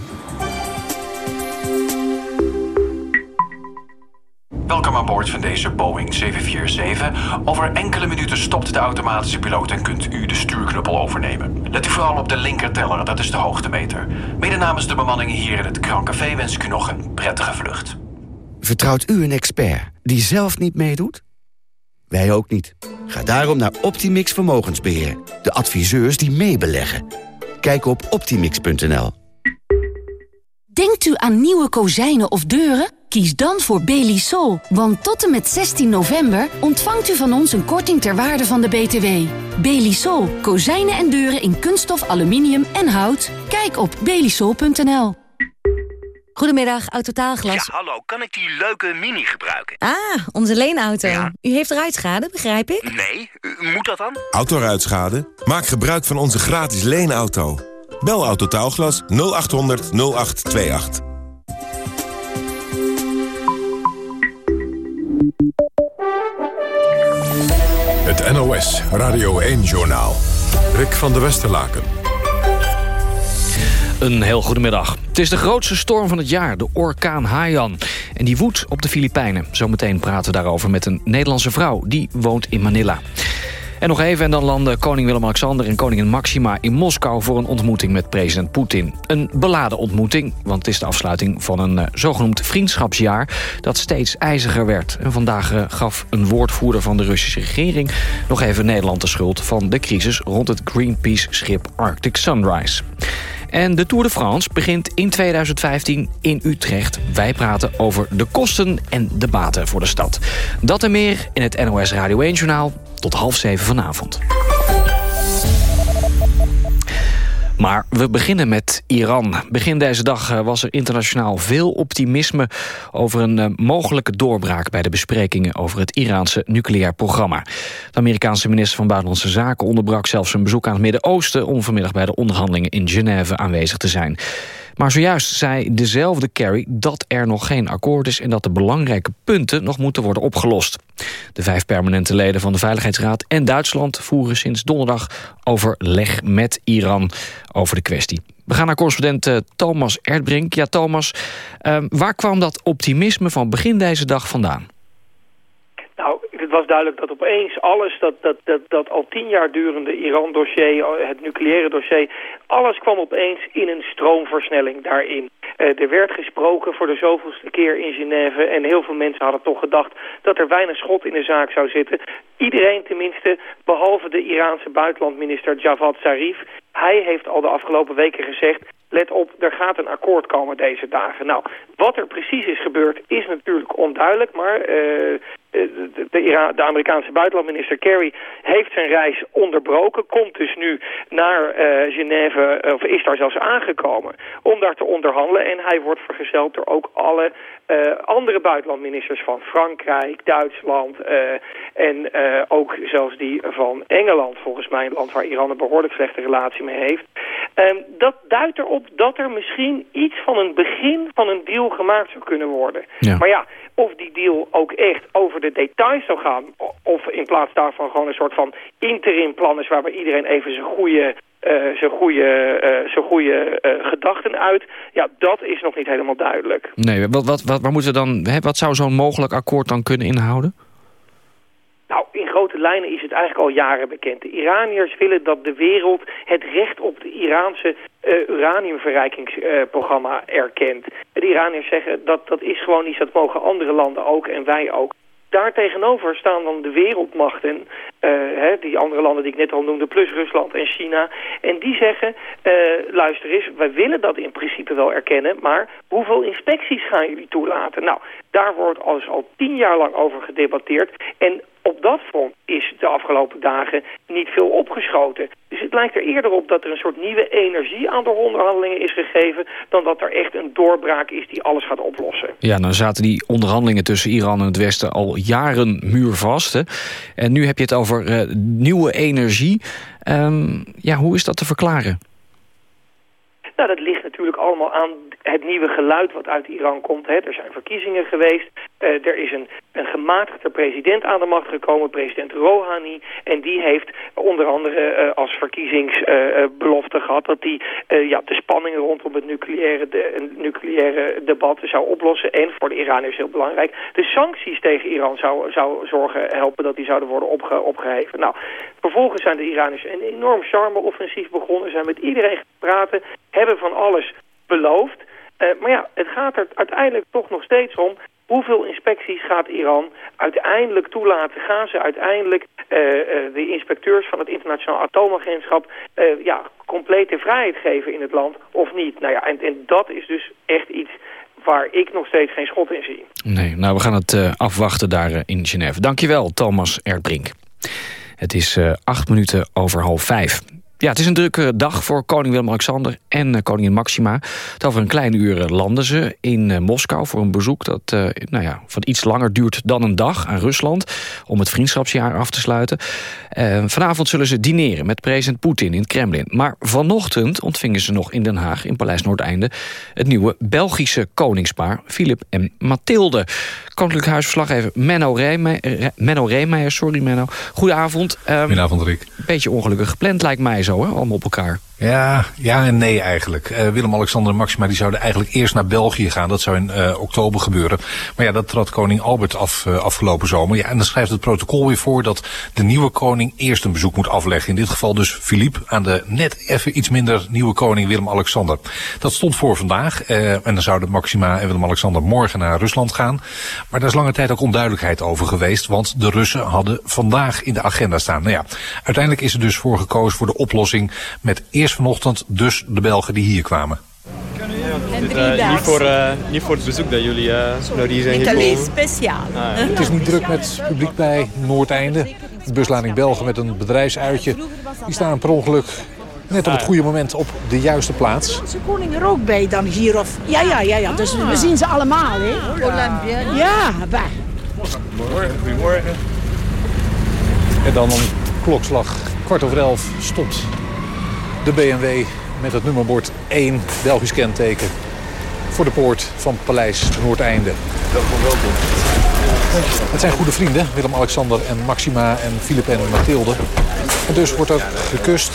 Welkom aan boord van deze Boeing 747. Over enkele minuten stopt de automatische piloot en kunt u de stuurknuppel overnemen. Let u vooral op de linkerteller, dat is de hoogtemeter. Mede namens de bemanning hier in het Krancafé wens ik u nog een prettige vlucht. Vertrouwt u een expert die zelf niet meedoet? Wij ook niet. Ga daarom naar Optimix Vermogensbeheer. De adviseurs die meebeleggen. Kijk op optimix.nl. Denkt u aan nieuwe kozijnen of deuren? Kies dan voor Belisol, want tot en met 16 november ontvangt u van ons een korting ter waarde van de BTW. Belisol, kozijnen en deuren in kunststof, aluminium en hout. Kijk op belisol.nl. Goedemiddag, Autotaalglas. Ja, hallo. Kan ik die leuke Mini gebruiken? Ah, onze leenauto. U heeft ruitschade, begrijp ik? Nee, moet dat dan? Autoruitschade? Maak gebruik van onze gratis leenauto. Bel Autotaalglas 0800 0828. Het NOS Radio 1-journaal. Rick van der Westerlaken. Een heel goedemiddag. Het is de grootste storm van het jaar, de orkaan Haiyan. En die woedt op de Filipijnen. Zometeen praten we daarover met een Nederlandse vrouw. Die woont in Manila. En nog even en dan landen koning Willem-Alexander en koningin Maxima in Moskou... voor een ontmoeting met president Poetin. Een beladen ontmoeting, want het is de afsluiting van een uh, zogenoemd vriendschapsjaar... dat steeds ijziger werd. En vandaag uh, gaf een woordvoerder van de Russische regering... nog even Nederland de schuld van de crisis rond het Greenpeace-schip Arctic Sunrise. En de Tour de France begint in 2015 in Utrecht. Wij praten over de kosten en de baten voor de stad. Dat en meer in het NOS Radio 1-journaal tot half zeven vanavond. Maar we beginnen met Iran. Begin deze dag eh, was er internationaal veel optimisme... over een eh, mogelijke doorbraak bij de besprekingen... over het Iraanse nucleair programma. De Amerikaanse minister van Buitenlandse Zaken onderbrak zelfs zijn bezoek aan het Midden-Oosten... om vanmiddag bij de onderhandelingen in Genève aanwezig te zijn. Maar zojuist zei dezelfde Kerry dat er nog geen akkoord is... en dat de belangrijke punten nog moeten worden opgelost. De vijf permanente leden van de Veiligheidsraad en Duitsland... voeren sinds donderdag overleg met Iran over de kwestie. We gaan naar correspondent uh, Thomas Erdbrink. Ja, Thomas, uh, waar kwam dat optimisme van begin deze dag vandaan? Was duidelijk dat opeens alles, dat, dat, dat, dat al tien jaar durende Iran-dossier, het nucleaire dossier, alles kwam opeens in een stroomversnelling daarin. Uh, er werd gesproken voor de zoveelste keer in Genève en heel veel mensen hadden toch gedacht dat er weinig schot in de zaak zou zitten. Iedereen tenminste, behalve de Iraanse buitenlandminister Javad Zarif, hij heeft al de afgelopen weken gezegd... let op, er gaat een akkoord komen deze dagen. Nou, wat er precies is gebeurd is natuurlijk onduidelijk... maar uh, de, de, de, Amerikaanse buitenlandminister Kerry heeft zijn reis onderbroken. Komt dus nu naar uh, Genève, of is daar zelfs aangekomen, om daar te onderhandelen. En hij wordt vergezeld door ook alle andere buitenlandministers van Frankrijk, Duitsland en ook zelfs die van Engeland, volgens mij een land waar Iran een behoorlijk slechte relatie mee heeft. Um, dat duidt erop dat er misschien iets van een begin van een deal gemaakt zou kunnen worden. Ja. Maar ja, of die deal ook echt over de details zou gaan... of in plaats daarvan gewoon een soort van interim plan is... waarbij iedereen even zijn goede, uh, zijn goede, uh, zijn goede uh, gedachten uit... ja, dat is nog niet helemaal duidelijk. Nee, wat, wat, wat, waar moeten we dan, hè, wat zou zo'n mogelijk akkoord dan kunnen inhouden? Nou, in grote lijnen is het eigenlijk al jaren bekend. De Iraniërs willen dat de wereld het recht op de Iraanse uh, uraniumverrijkingsprogramma uh, erkent. De Iraniërs zeggen dat dat is gewoon iets, dat mogen andere landen ook en wij ook. Daartegenover staan dan de wereldmachten, uh, hè, die andere landen die ik net al noemde, plus Rusland en China. En die zeggen, luister eens, wij willen dat in principe wel erkennen, maar hoeveel inspecties gaan jullie toelaten? Nou, daar wordt al, al tien jaar lang over gedebatteerd. En op dat front is de afgelopen dagen niet veel opgeschoten. Dus het lijkt er eerder op dat er een soort nieuwe energie aan de onderhandelingen is gegeven... dan dat er echt een doorbraak is die alles gaat oplossen. Ja, nou zaten die onderhandelingen tussen Iran en het Westen al jaren muurvast. Hè? En nu heb je het over uh, nieuwe energie. Um, ja, hoe is dat te verklaren? Nou, dat ligt natuurlijk allemaal aan het nieuwe geluid wat uit Iran komt. Hè. Er zijn verkiezingen geweest. Uh, er is een, een gematigde president aan de macht gekomen, president Rouhani. En die heeft onder andere uh, als verkiezingsbelofte uh, gehad... dat hij ja, de spanningen rondom het nucleaire, de, nucleaire debat zou oplossen. En voor de Iraniërs heel belangrijk... de sancties tegen Iran zou, zou zorgen helpen dat die zouden worden opge, opgeheven. Nou, vervolgens zijn de Iraniërs een enorm charme-offensief begonnen. Zijn met iedereen gepraat, hebben van alles beloofd. Uh, maar ja, het gaat er uiteindelijk toch nog steeds om... hoeveel inspecties gaat Iran uiteindelijk toelaten? Gaan ze uiteindelijk uh, uh, de inspecteurs van het internationaal atoomagentschap... ja, complete vrijheid geven in het land of niet? Nou ja, en, en dat is dus echt iets waar ik nog steeds geen schot in zie. Nee, nou we gaan het afwachten daar in Genève. Dankjewel, Thomas Erdbrink. Het is acht minuten over half vijf. Ja, het is een drukke dag voor koning Willem-Alexander en uh, koningin Maxima. Het over een kleine uur landen ze in uh, Moskou voor een bezoek... dat uh, nou ja, van iets langer duurt dan een dag aan Rusland... om het vriendschapsjaar af te sluiten. vanavond zullen ze dineren met president Poetin in het Kremlin. Maar vanochtend ontvingen ze nog in Den Haag, in Paleis Noordeinde... het nieuwe Belgische koningspaar, Filip en Mathilde. Koninklijk Huisverslaggever Menno Reemeijer, Menno Reemeijer, sorry Menno. Goedenavond. Um, Goedenavond, Rick. Beetje ongelukkig gepland lijkt mij zo, allemaal op elkaar. Ja, ja en nee eigenlijk. Uh, Willem-Alexander en Maxima die zouden eigenlijk eerst naar België gaan. Dat zou in uh, oktober gebeuren. Maar ja, dat trad koning Albert af uh, afgelopen zomer. Ja, en dan schrijft het protocol weer voor dat de nieuwe koning eerst een bezoek moet afleggen. In dit geval dus Philippe aan de net even iets minder nieuwe koning Willem-Alexander. Dat stond voor vandaag. en dan zouden Maxima en Willem-Alexander morgen naar Rusland gaan. Maar daar is lange tijd ook onduidelijkheid over geweest. Want de Russen hadden vandaag in de agenda staan. Nou ja, uiteindelijk is er dus voor gekozen voor de oplossing met eerst Vanochtend dus de Belgen die hier kwamen. Dit, uh, niet, voor, uh, niet voor het bezoek dat jullie uh, nou die zijn Italie speciaal. Ah, Het is niet druk met publiek bij Noordeinde. De buslading Belgen met een bedrijfsuitje. Die staan per ongeluk net op het goede moment op de juiste plaats. Onze koning er ook bij dan hier. Of... Ja, ja, ja, ja. Dus we zien ze allemaal, hè. Ja. Goedemorgen. Goedemorgen. En dan om klokslag kwart over elf stopt de BMW met het nummerbord 1 Belgisch kenteken voor de poort van Paleis Noordeinde. Welkom, welkom. Het zijn goede vrienden, Willem-Alexander en Maxima en Filip en Mathilde. En dus wordt ook gekust.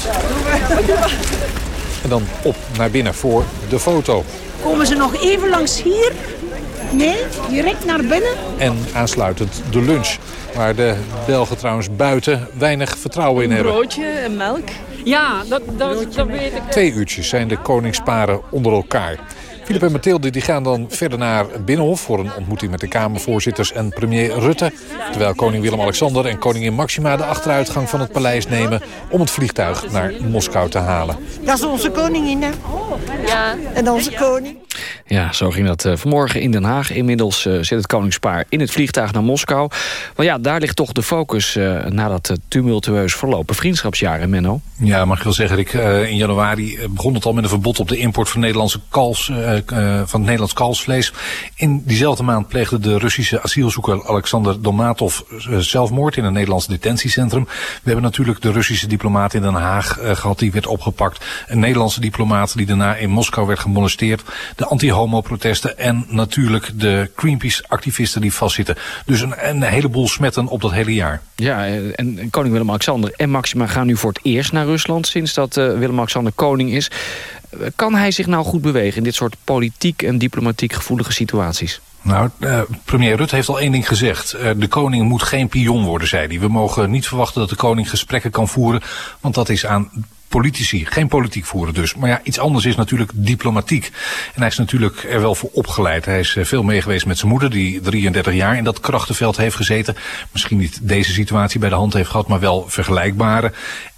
En dan op naar binnen voor de foto. Komen ze nog even langs hier? Nee, direct naar binnen? En aansluitend de lunch. Waar de Belgen trouwens buiten weinig vertrouwen in hebben. Broodje en melk. Ja, dat, dat, dat weet ik. Twee uurtjes zijn de koningsparen onder elkaar. Filip en Mathilde die gaan dan verder naar het Binnenhof... voor een ontmoeting met de Kamervoorzitters en premier Rutte. Terwijl koning Willem-Alexander en koningin Maxima... de achteruitgang van het paleis nemen om het vliegtuig naar Moskou te halen. Dat is onze koningin, hè? Ja. En onze koning. Ja, zo ging dat uh, vanmorgen in Den Haag. Inmiddels uh, zit het koningspaar in het vliegtuig naar Moskou. Maar ja, daar ligt toch de focus uh, na dat tumultueus verlopen vriendschapsjaren, Menno. Ja, mag ik wel zeggen, ik, in januari begon het al met een verbod op de import van Nederlandse kals, van het Nederlands kalfsvlees. In diezelfde maand pleegde de Russische asielzoeker Alexander Domatov zelfmoord in een Nederlands detentiecentrum. We hebben natuurlijk de Russische diplomaat in Den Haag gehad, die werd opgepakt. Een Nederlandse diplomaat die daarna in Moskou werd gemolesteerd. De anti-homo-protesten en natuurlijk de Greenpeace-activisten die vastzitten. Dus een, een heleboel smetten op dat hele jaar. Ja, en koning Willem-Alexander en Maxima gaan nu voor het eerst naar Rusland... sinds dat uh, Willem-Alexander koning is. Kan hij zich nou goed bewegen in dit soort politiek en diplomatiek gevoelige situaties? Nou, premier Rutte heeft al één ding gezegd. De koning moet geen pion worden, zei hij. We mogen niet verwachten dat de koning gesprekken kan voeren, want dat is aan politici, geen politiek voeren dus. Maar ja, iets anders is natuurlijk diplomatiek. En hij is natuurlijk er wel voor opgeleid. Hij is veel meegeweest met zijn moeder, die 33 jaar in dat krachtenveld heeft gezeten. Misschien niet deze situatie bij de hand heeft gehad, maar wel vergelijkbare.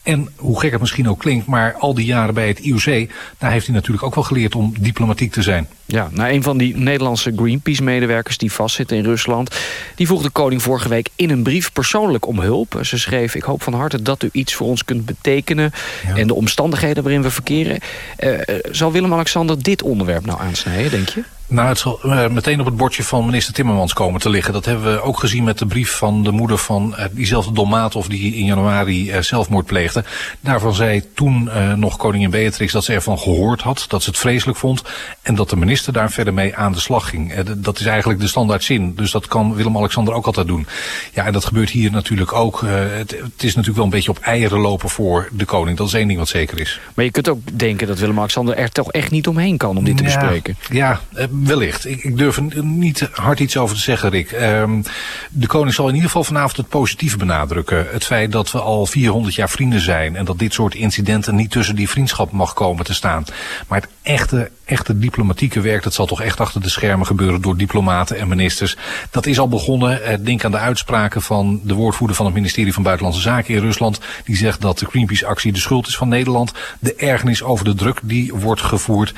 En hoe gek het misschien ook klinkt, maar al die jaren bij het IOC... daar heeft hij natuurlijk ook wel geleerd om diplomatiek te zijn. Ja, nou een van die Nederlandse Greenpeace-medewerkers die vastzitten in Rusland... die vroeg de koning vorige week in een brief persoonlijk om hulp. Ze schreef, ik hoop van harte dat u iets voor ons kunt betekenen... Ja. en de omstandigheden waarin we verkeren. Uh, zal Willem-Alexander dit onderwerp nou aansnijden, denk je? Nou, het zal uh, meteen op het bordje van minister Timmermans komen te liggen. Dat hebben we ook gezien met de brief van de moeder van uh, diezelfde Dolmatov... die in januari uh, zelfmoord pleegde. Daarvan zei toen nog koningin Beatrix dat ze ervan gehoord had... dat ze het vreselijk vond en dat de minister daar verder mee aan de slag ging. dat is eigenlijk de standaard zin. Dus dat kan Willem-Alexander ook altijd doen. Ja, en dat gebeurt hier natuurlijk ook. Het, het, is natuurlijk wel een beetje op eieren lopen voor de koning. Dat is één ding wat zeker is. Maar je kunt ook denken dat Willem-Alexander er toch echt niet omheen kan... om dit te ja, bespreken. Ja, Wellicht. Ik, ik, durf er niet hard iets over te zeggen, Rick. Um, de koning zal in ieder geval vanavond het positieve benadrukken. Het feit dat we al 400 jaar vrienden zijn... en dat dit soort incidenten niet tussen die vriendschap mag komen te staan. Maar het echte, echte diplomatieke werk... dat zal toch echt achter de schermen gebeuren door diplomaten en ministers. Dat is al begonnen. Denk aan de uitspraken van de woordvoerder van het ministerie van Buitenlandse Zaken in Rusland. Die zegt dat de Greenpeace-actie de schuld is van Nederland. De ergernis over de druk die wordt gevoerd.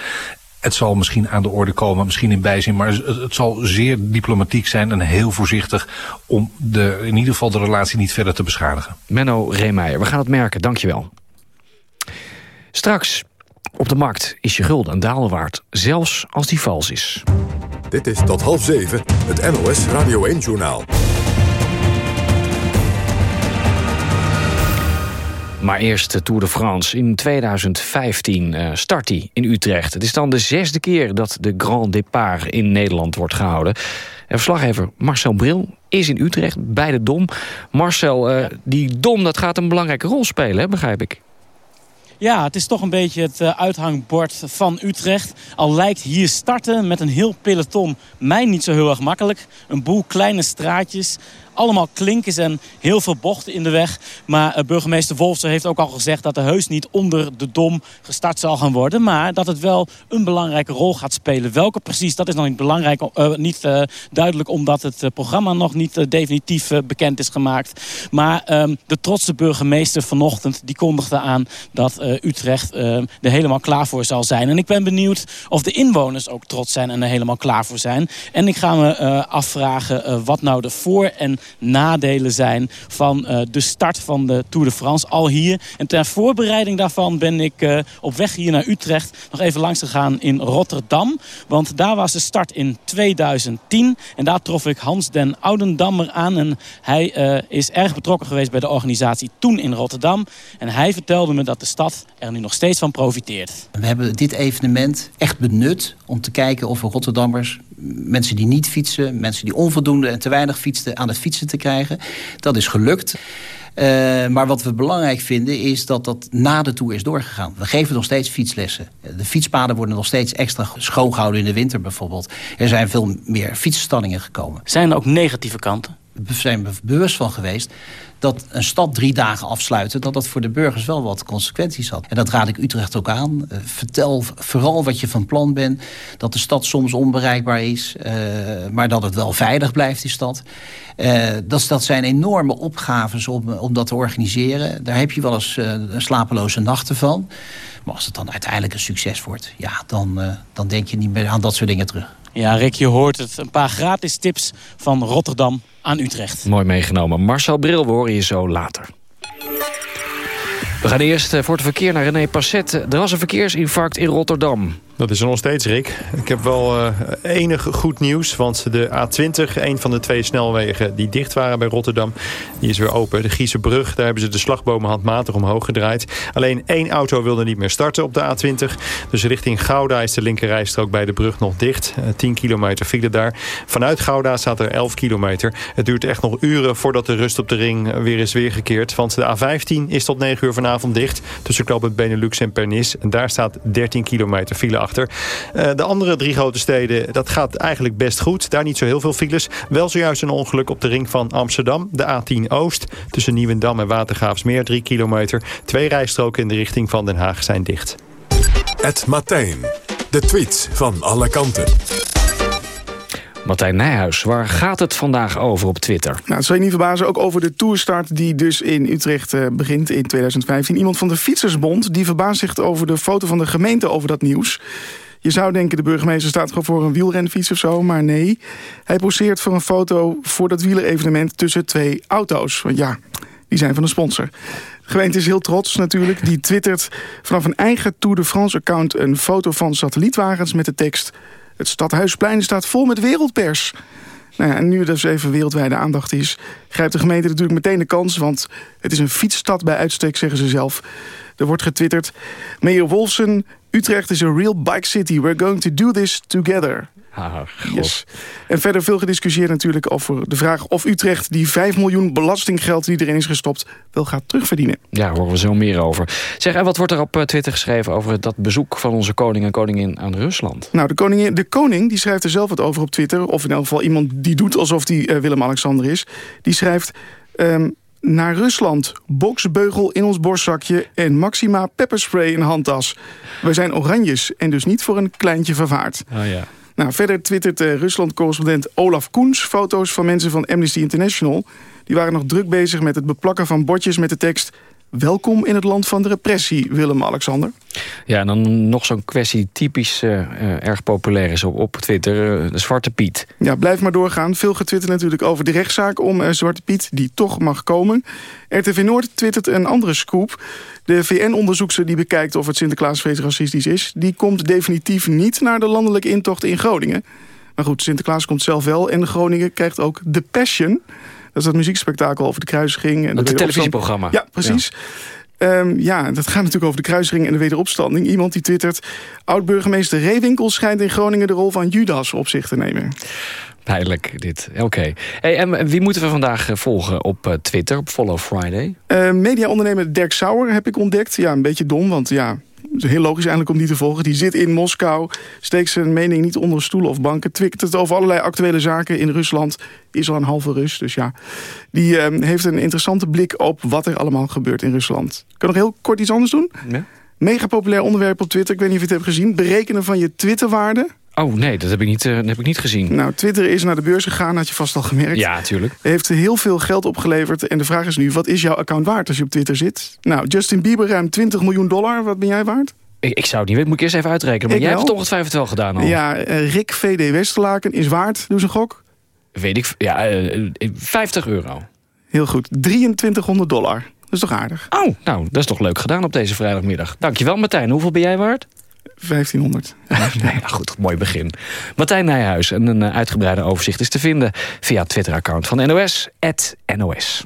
Het zal misschien aan de orde komen, misschien in bijzin, maar het, het, zal zeer diplomatiek zijn en heel voorzichtig om de, in ieder geval de relatie niet verder te beschadigen. Menno Reemeijer, we gaan het merken, dankjewel. Straks, op de markt is je gulden een daalder waard, zelfs als die vals is. Dit is tot half zeven, het NOS Radio 1-journaal. Maar eerst de Tour de France. In 2015 uh, start hij in Utrecht. Het is dan de zesde keer dat de Grand Départ in Nederland wordt gehouden. En verslaggever Marcel Bril is in Utrecht bij de Dom. Marcel, uh, die Dom dat gaat een belangrijke rol spelen, hè, begrijp ik. Ja, het is toch een beetje het uh, uithangbord van Utrecht. Al lijkt hier starten met een heel peloton mij niet zo heel erg makkelijk. Een boel kleine straatjes. Allemaal klinkers en heel veel bochten in de weg. Maar burgemeester Wolfser heeft ook al gezegd dat de heus niet onder de Dom gestart zal gaan worden. Maar dat het wel een belangrijke rol gaat spelen. Welke precies, dat is nog niet, belangrijk, niet duidelijk omdat het programma nog niet definitief bekend is gemaakt. Maar ehm, de trotse burgemeester vanochtend die kondigde aan dat Utrecht er helemaal klaar voor zal zijn. En ik ben benieuwd of de inwoners ook trots zijn en er helemaal klaar voor zijn. En ik ga me afvragen wat nou de voor- en nadelen zijn van uh, de start van de Tour de France al hier. En ter voorbereiding daarvan ben ik op weg hier naar Utrecht nog even langs gegaan in Rotterdam. Want daar was de start in 2010 en daar trof ik Hans den Oudendammer aan. En hij is erg betrokken geweest bij de organisatie toen in Rotterdam. En hij vertelde me dat de stad er nu nog steeds van profiteert. We hebben dit evenement echt benut om te kijken of we Rotterdammers... mensen die niet fietsen, mensen die onvoldoende en te weinig fietsen... aan het fietsen te krijgen. Dat is gelukt. Uh, maar wat we belangrijk vinden is dat dat na de Tour is doorgegaan. We geven nog steeds fietslessen. De fietspaden worden nog steeds extra schoongehouden in de winter bijvoorbeeld. Er zijn veel meer fietsstallingen gekomen. Zijn er ook negatieve kanten? Zijn bewust van geweest dat een stad drie dagen afsluiten... dat dat voor de burgers wel wat consequenties had. En dat raad ik Utrecht ook aan. Uh, vertel vooral wat je van plan bent. Dat de stad soms onbereikbaar is. Uh, maar dat het wel veilig blijft, die stad. Uh, dat, dat zijn enorme opgaves om, om dat te organiseren. Daar heb je wel eens slapeloze nachten van. Maar als het dan uiteindelijk een succes wordt... ja, dan, dan denk je niet meer aan dat soort dingen terug. Ja, Rick, je hoort het. Een paar gratis tips van Rotterdam aan Utrecht. Mooi meegenomen. Marcel Bril, we horen je zo later. We gaan eerst voor het verkeer naar René Passet. Er was een verkeersinfarct in Rotterdam. Dat is er nog steeds, Rick. Ik heb wel uh, enig goed nieuws. Want de A20, een van de twee snelwegen die dicht waren bij Rotterdam... die is weer open. De Giezenbrug, daar hebben ze de slagbomen handmatig omhoog gedraaid. Alleen één auto wilde niet meer starten op de A20. Dus richting Gouda is de linkerrijstrook bij de brug nog dicht. Uh, 10 kilometer file daar. Vanuit Gouda staat er 11 kilometer. Het duurt echt nog uren voordat de rust op de ring weer is weergekeerd. Want de A15 is tot 9 uur vanavond dicht. Tussen knooppunt Benelux en Pernis. En daar staat 13 kilometer file achter. Uh, de andere drie grote steden, dat gaat eigenlijk best goed. Daar niet zo heel veel files. Wel zojuist een ongeluk op de ring van Amsterdam. De A10 Oost, tussen Nieuwendam en Watergraafsmeer, 3 kilometer. Twee rijstroken in de richting van Den Haag zijn dicht. Het Martijn. De tweets van alle kanten. Martijn Nijhuis, waar gaat het vandaag over op Twitter? Nou, het zal je niet verbazen, ook over de toerstart die dus in Utrecht uh, begint in 2015. Iemand van de Fietsersbond die verbaast zich over de foto van de gemeente over dat nieuws. Je zou denken de burgemeester staat gewoon voor een wielrenfiets of zo, maar nee. Hij poseert voor een foto voor dat wielerevenement tussen twee auto's. Want ja, die zijn van een sponsor. De gemeente is heel trots natuurlijk. Die twittert vanaf een eigen Tour de France-account... een foto van satellietwagens met de tekst... Het Stadhuisplein staat vol met wereldpers. Nou en nu er dus even wereldwijde aandacht is... grijpt de gemeente natuurlijk meteen de kans... want het is een fietsstad bij uitstek, zeggen ze zelf. Er wordt getwitterd... Meneer Wolfsen, Utrecht is a real bike city. We're going to do this together. Ah, yes. En verder veel gediscussieerd natuurlijk over de vraag of Utrecht... die 5 miljoen belastinggeld die erin is gestopt... wel gaat terugverdienen. Ja, daar horen we zo meer over. Zeg, en wat wordt er op eh, Twitter geschreven... over dat bezoek van onze koning en koningin aan Rusland? Nou, de, koningin, de koning die schrijft er zelf wat over op Twitter... of in elk geval iemand die doet alsof hij uh, Willem-Alexander is. Die schrijft... Um, naar Rusland. Boksbeugel in ons borstzakje en Maxima pepperspray in handtas. We zijn oranjes en dus niet voor een kleintje vervaard. Oh ja. Nou, verder twittert uh, Rusland-correspondent Olaf Koens... foto's van mensen van Amnesty International. Die waren nog druk bezig met het beplakken van bordjes met de tekst... Welkom in het land van de repressie, Willem-Alexander. Ja, en dan nog zo'n kwestie die typisch uh, uh, erg populair is op, op Twitter. Uh, de Zwarte Piet. Ja, blijf maar doorgaan. Veel getwitterd natuurlijk over de rechtszaak om Zwarte Piet... die toch mag komen. RTV Noord twittert een andere scoop. De VN-onderzoekster die bekijkt of het Sinterklaasfeest racistisch is... die komt definitief niet naar de landelijke intocht in Groningen. Maar goed, Sinterklaas komt zelf wel en Groningen krijgt ook The Passion... Dat is dat muziekspektakel over de kruising. En de televisieprogramma. Ja, precies. Ja. Um, ja, dat gaat natuurlijk over de kruising en de wederopstanding. Iemand die twittert... Oud-burgemeester Reewinkel schijnt in Groningen de rol van Judas op zich te nemen. Pijnlijk dit. Oké. Okay. Hey, en wie moeten we vandaag volgen op Twitter, op Follow Friday? Uh, Mediaondernemer Dirk Sauer heb ik ontdekt. Ja, een beetje dom, want ja, is heel logisch eigenlijk om die te volgen. Die zit in Moskou, steekt zijn mening niet onder stoelen of banken... twittert over allerlei actuele zaken in Rusland. Is al een halve Rus, dus ja. Die ehm, heeft een interessante blik op wat er allemaal gebeurt in Rusland. Kan nog heel kort iets anders doen? Ja. Mega populair onderwerp op Twitter. Ik weet niet of je het hebt gezien. Berekenen van je Twitterwaarde. Oh nee, dat heb ik niet, uh, dat heb ik niet gezien. Nou, Twitter is naar de beurs gegaan, had je vast al gemerkt. Ja, natuurlijk. Heeft heel veel geld opgeleverd. En de vraag is nu, wat is jouw account waard als je op Twitter zit? Nou, Justin Bieber ruim 20 miljoen dollar. Wat ben jij waard? Ik, ik zou het niet weten, moet ik eerst even uitrekenen. Maar Ik jij wel. hebt het ongetwijfeld wel gedaan al. Ja, eh, Rick VD Westerlaken is waard. Doe eens een gok. Weet ik, ja, eh, eh, 50 euro. Heel goed. 2300 dollar. Dat is toch aardig? Oh, nou, dat is toch leuk gedaan op deze vrijdagmiddag. Dankjewel Martijn. Hoeveel ben jij waard? 1500. nee, nou goed, mooi begin. Martijn Nijhuis en een eh, uitgebreide overzicht is te vinden... via het Twitter-account van NOS, NOS.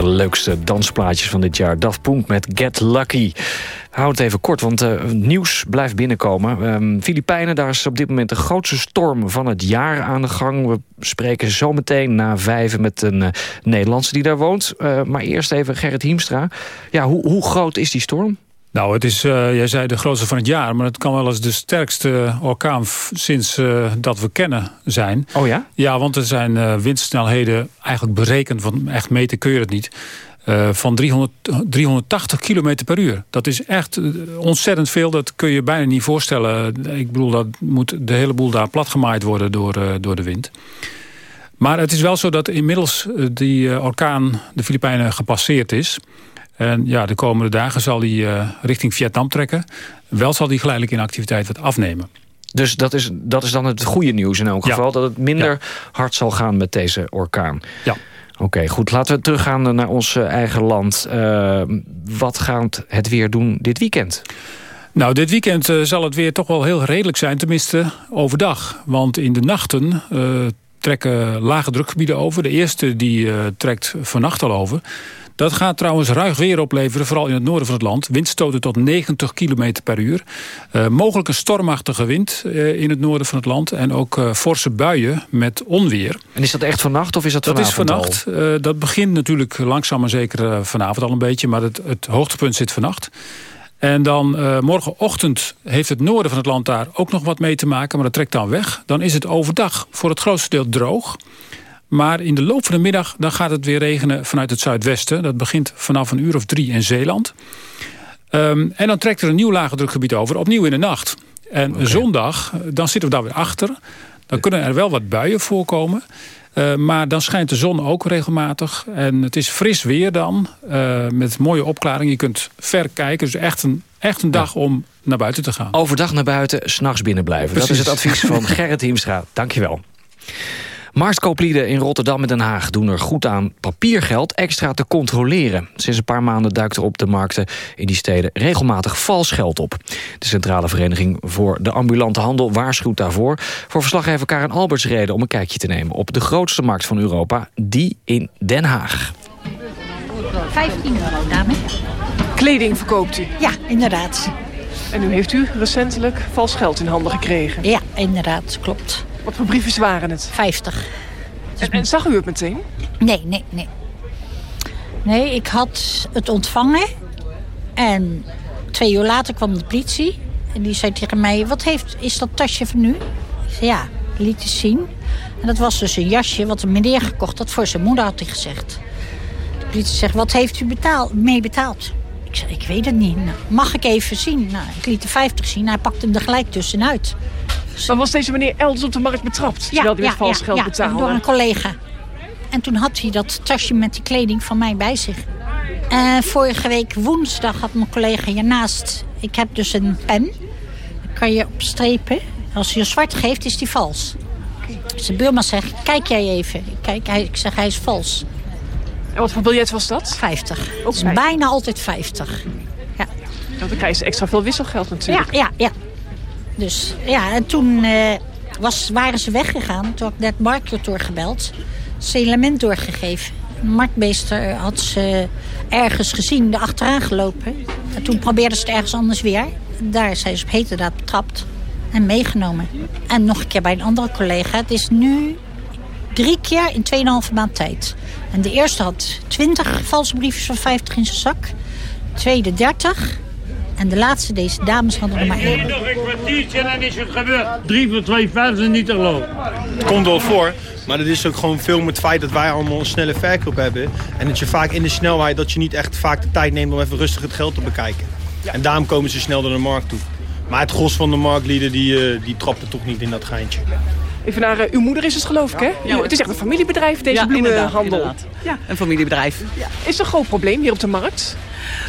De leukste dansplaatjes van dit jaar. Daft Punk met Get Lucky. Houd het even kort, want uh, nieuws blijft binnenkomen. Um, Filipijnen, daar is op dit moment de grootste storm van het jaar aan de gang. We spreken zo meteen na vijven met een uh, Nederlandse die daar woont. Uh, maar eerst even Gerrit Hiemstra. Ja, hoe, hoe groot is die storm? Nou, het is, uh, jij zei de grootste van het jaar... maar het kan wel eens de sterkste orkaan sinds uh, dat we kennen zijn. Oh ja? Ja, want er zijn uh, windsnelheden eigenlijk berekend... van echt meten kun je het niet... van 300, 380 km per uur. Dat is echt ontzettend veel. Dat kun je bijna niet voorstellen. Ik bedoel, dat moet de hele boel daar platgemaaid worden door, door de wind. Maar het is wel zo dat inmiddels die orkaan de Filipijnen gepasseerd is... En ja, de komende dagen zal hij uh, richting Vietnam trekken. Wel zal hij geleidelijk in activiteit wat afnemen. Dus dat is, dat is dan het goede nieuws in elk geval. Dat het minder ja. hard zal gaan met deze orkaan. Ja. Oké, okay, goed. Laten we teruggaan naar ons eigen land. Uh, wat gaat het weer doen dit weekend? Nou, dit weekend uh, zal het weer toch wel heel redelijk zijn. Tenminste, overdag. Want in de nachten trekken lage drukgebieden over. De eerste die trekt vannacht al over. Dat gaat trouwens ruig weer opleveren, vooral in het noorden van het land. Windstoten tot 90 km per uur. Uh, mogelijk een stormachtige wind uh, in het noorden van het land. En ook uh, forse buien met onweer. En is dat echt vannacht of is dat, vanavond Dat is vannacht. dat begint natuurlijk langzaam maar zeker vanavond al een beetje. Maar het, het hoogtepunt zit vannacht. En dan uh, morgenochtend heeft het noorden van het land daar ook nog wat mee te maken. Maar dat trekt dan weg. Dan is het overdag voor het grootste deel droog. Maar in de loop van de middag dan gaat het weer regenen vanuit het zuidwesten. Dat begint vanaf een uur of drie in Zeeland. Um, en dan trekt er een nieuw lage drukgebied over, opnieuw in de nacht. En zondag, dan zitten we daar weer achter. Dan kunnen er wel wat buien voorkomen. Uh, maar dan schijnt de zon ook regelmatig. En het is fris weer dan. Uh, met mooie opklaring. Je kunt ver kijken. Dus echt een, echt een dag ja. om naar buiten te gaan. Overdag naar buiten, s'nachts binnen blijven. Precies. Dat is het advies van Gerrit Hiemstra. Dankjewel. Marktkooplieden in Rotterdam en Den Haag doen er goed aan papiergeld extra te controleren. Sinds een paar maanden duikt er op de markten in die steden regelmatig vals geld op. De Centrale Vereniging voor de Ambulante Handel waarschuwt daarvoor. Voor verslaggever Karen Alberts reden om een kijkje te nemen op de grootste markt van Europa, die in Den Haag. 15 euro, dame. Kleding verkoopt u? Ja, inderdaad. En nu heeft u recentelijk vals geld in handen gekregen? Ja, inderdaad, klopt. Wat voor briefjes waren het? 50. En, en, zag u het meteen? Nee, nee, nee. Nee, ik had het ontvangen. En twee uur later kwam de politie. En die zei tegen mij, wat heeft, is dat tasje van u? Ik zei, ja, liet eens zien. En dat was dus een jasje wat een meneer gekocht had. Voor zijn moeder had hij gezegd. De politie zegt, wat heeft u betaald, mee betaald? Ik zei, ik weet het niet. Nou, mag ik even zien? Nou, ik liet de 50 zien. Hij pakte hem er gelijk tussenuit. Dan was deze meneer elders op de markt betrapt, ja, terwijl hij ja, met vals ja, geld ja, betaalde? door een collega. En toen had hij dat tasje met die kleding van mij bij zich. Uh, vorige week woensdag had mijn collega hiernaast... Ik heb dus een pen. Dan kan je opstrepen. Als je een zwart geeft, is die vals. Dus de buurman zegt, kijk jij even. Kijk, hij, ik zeg, hij is vals. En wat voor biljet was dat? 50. Dat is bijna altijd 50. Ja. Dan krijg je extra veel wisselgeld natuurlijk. Ja, ja, ja. Dus ja, en toen uh, was, waren ze weggegaan. Toen had ik net marktkantoor gebeld. Element doorgegeven. Marktmeester had ze ergens gezien, erachteraan gelopen. En toen probeerden ze het ergens anders weer. Daar zijn ze op heterdaad betrapt en meegenomen. En nog een keer bij een andere collega. Het is nu drie keer in 2,5 maand tijd. En de eerste had 20 valse briefjes van 50 in zijn zak. De tweede 30. En de laatste, deze dames hadden er maar één. Nog een kwartiertje en dan is het gebeurd. Drie voor twee vijf is niet te geloven. Het komt wel voor, maar dat is ook gewoon veel met het feit dat wij allemaal een snelle verkoop hebben. En dat je vaak in de snelheid, dat je niet echt vaak de tijd neemt om even rustig het geld te bekijken. En daarom komen ze snel naar de markt toe. Maar het gros van de marktlieden, die, uh, die trappen toch niet in dat geintje. Even naar uh, uw moeder is het geloof ik, hè? Ja, het is echt een familiebedrijf, deze bloemenhandel. Ja, een familiebedrijf. Ja. Is er een groot probleem hier op de markt?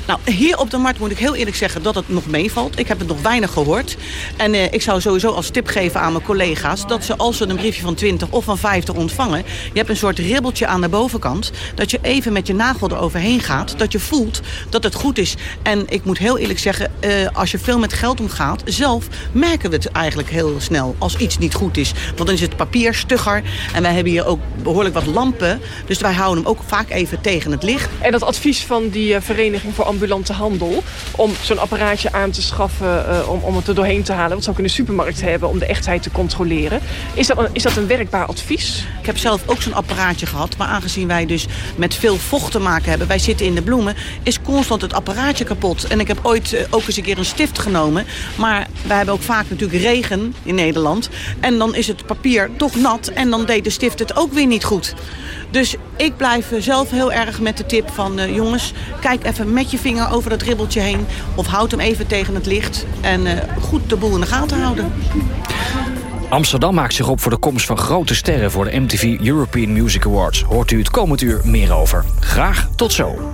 Nou, hier op de markt moet ik heel eerlijk zeggen dat het nog meevalt. Ik heb het nog weinig gehoord. En eh, ik zou sowieso als tip geven aan mijn collega's... dat ze als ze een briefje van 20 of van 50 ontvangen... je hebt een soort ribbeltje aan de bovenkant... dat je even met je nagel eroverheen gaat. Dat je voelt dat het goed is. En ik moet heel eerlijk zeggen, eh, als je veel met geld omgaat... zelf merken we het eigenlijk heel snel als iets niet goed is. Want dan is het papier stugger. En wij hebben hier ook behoorlijk wat lampen. Dus wij houden hem ook vaak even tegen het licht. En dat advies van die uh, vereniging voor ambulante handel... om zo'n apparaatje aan te schaffen uh, om, om het er doorheen te halen... wat ze ook in de supermarkt hebben om de echtheid te controleren. Is dat een, is dat een werkbaar advies? Ik heb zelf ook zo'n apparaatje gehad. Maar aangezien wij dus met veel vocht te maken hebben... wij zitten in de bloemen, is constant het apparaatje kapot. En ik heb ooit uh, ook eens een keer een stift genomen. Maar wij hebben ook vaak natuurlijk regen in Nederland. En dan is het papier toch nat en dan deed de stift het ook weer niet goed. Dus ik blijf zelf heel erg met de tip van... Uh, jongens, kijk even met je vinger over dat ribbeltje heen... of houd hem even tegen het licht en uh, goed de boel in de gaten houden. Amsterdam maakt zich op voor de komst van grote sterren... voor de MTV European Music Awards. Hoort u het komend uur meer over. Graag tot zo.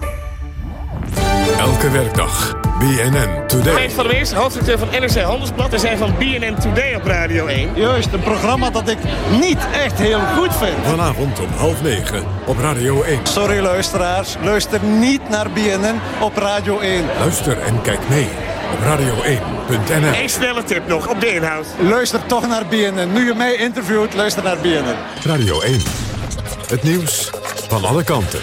Elke werkdag. BNN Today. Mees van der Meers, hoofdredacteur van NRC Handelsblad. We zijn van BNN Today op Radio 1. Juist, een programma dat ik niet echt heel goed vind. Vanavond om half negen op Radio 1. Sorry luisteraars, luister niet naar BNN op Radio 1. Luister en kijk mee op radio1.nl. Eén snelle tip nog op de inhoud. Luister toch naar BNN. Nu je mij interviewt, luister naar BNN. Radio 1. Het nieuws van alle kanten.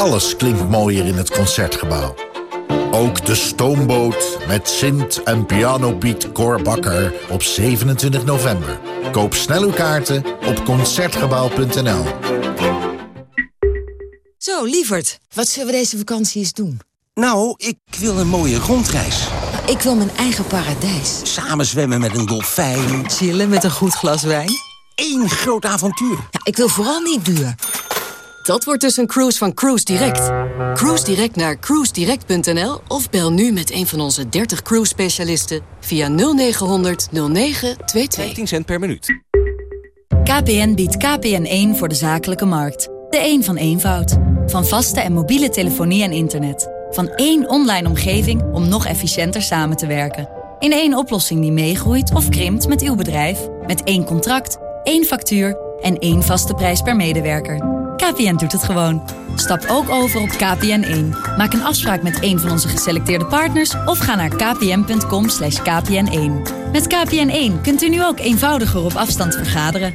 Alles klinkt mooier in het Concertgebouw. Ook de stoomboot met Sint en Piano Piet Korbakker op 27 november. Koop snel uw kaarten op Concertgebouw.nl. Zo, lieverd, wat zullen we deze vakantie eens doen? Nou, ik wil een mooie rondreis. Ik wil mijn eigen paradijs. Samen zwemmen met een dolfijn. Chillen met een goed glas wijn. Eén groot avontuur. Ja, ik wil vooral niet duur. Dat wordt dus een cruise van Cruise Direct. Cruise Direct naar cruisedirect.nl of bel nu met een van onze 30 cruise specialisten via 0900 0922. 15 cent per minuut. KPN biedt KPN1 voor de zakelijke markt. De een van eenvoud. Van vaste en mobiele telefonie en internet. Van één online omgeving om nog efficiënter samen te werken. In één oplossing die meegroeit of krimpt met uw bedrijf. Met één contract, één factuur en één vaste prijs per medewerker. KPN doet het gewoon. Stap ook over op KPN1. Maak een afspraak met een van onze geselecteerde partners... of ga naar kpn.com kpn1. Met KPN1 kunt u nu ook eenvoudiger op afstand vergaderen.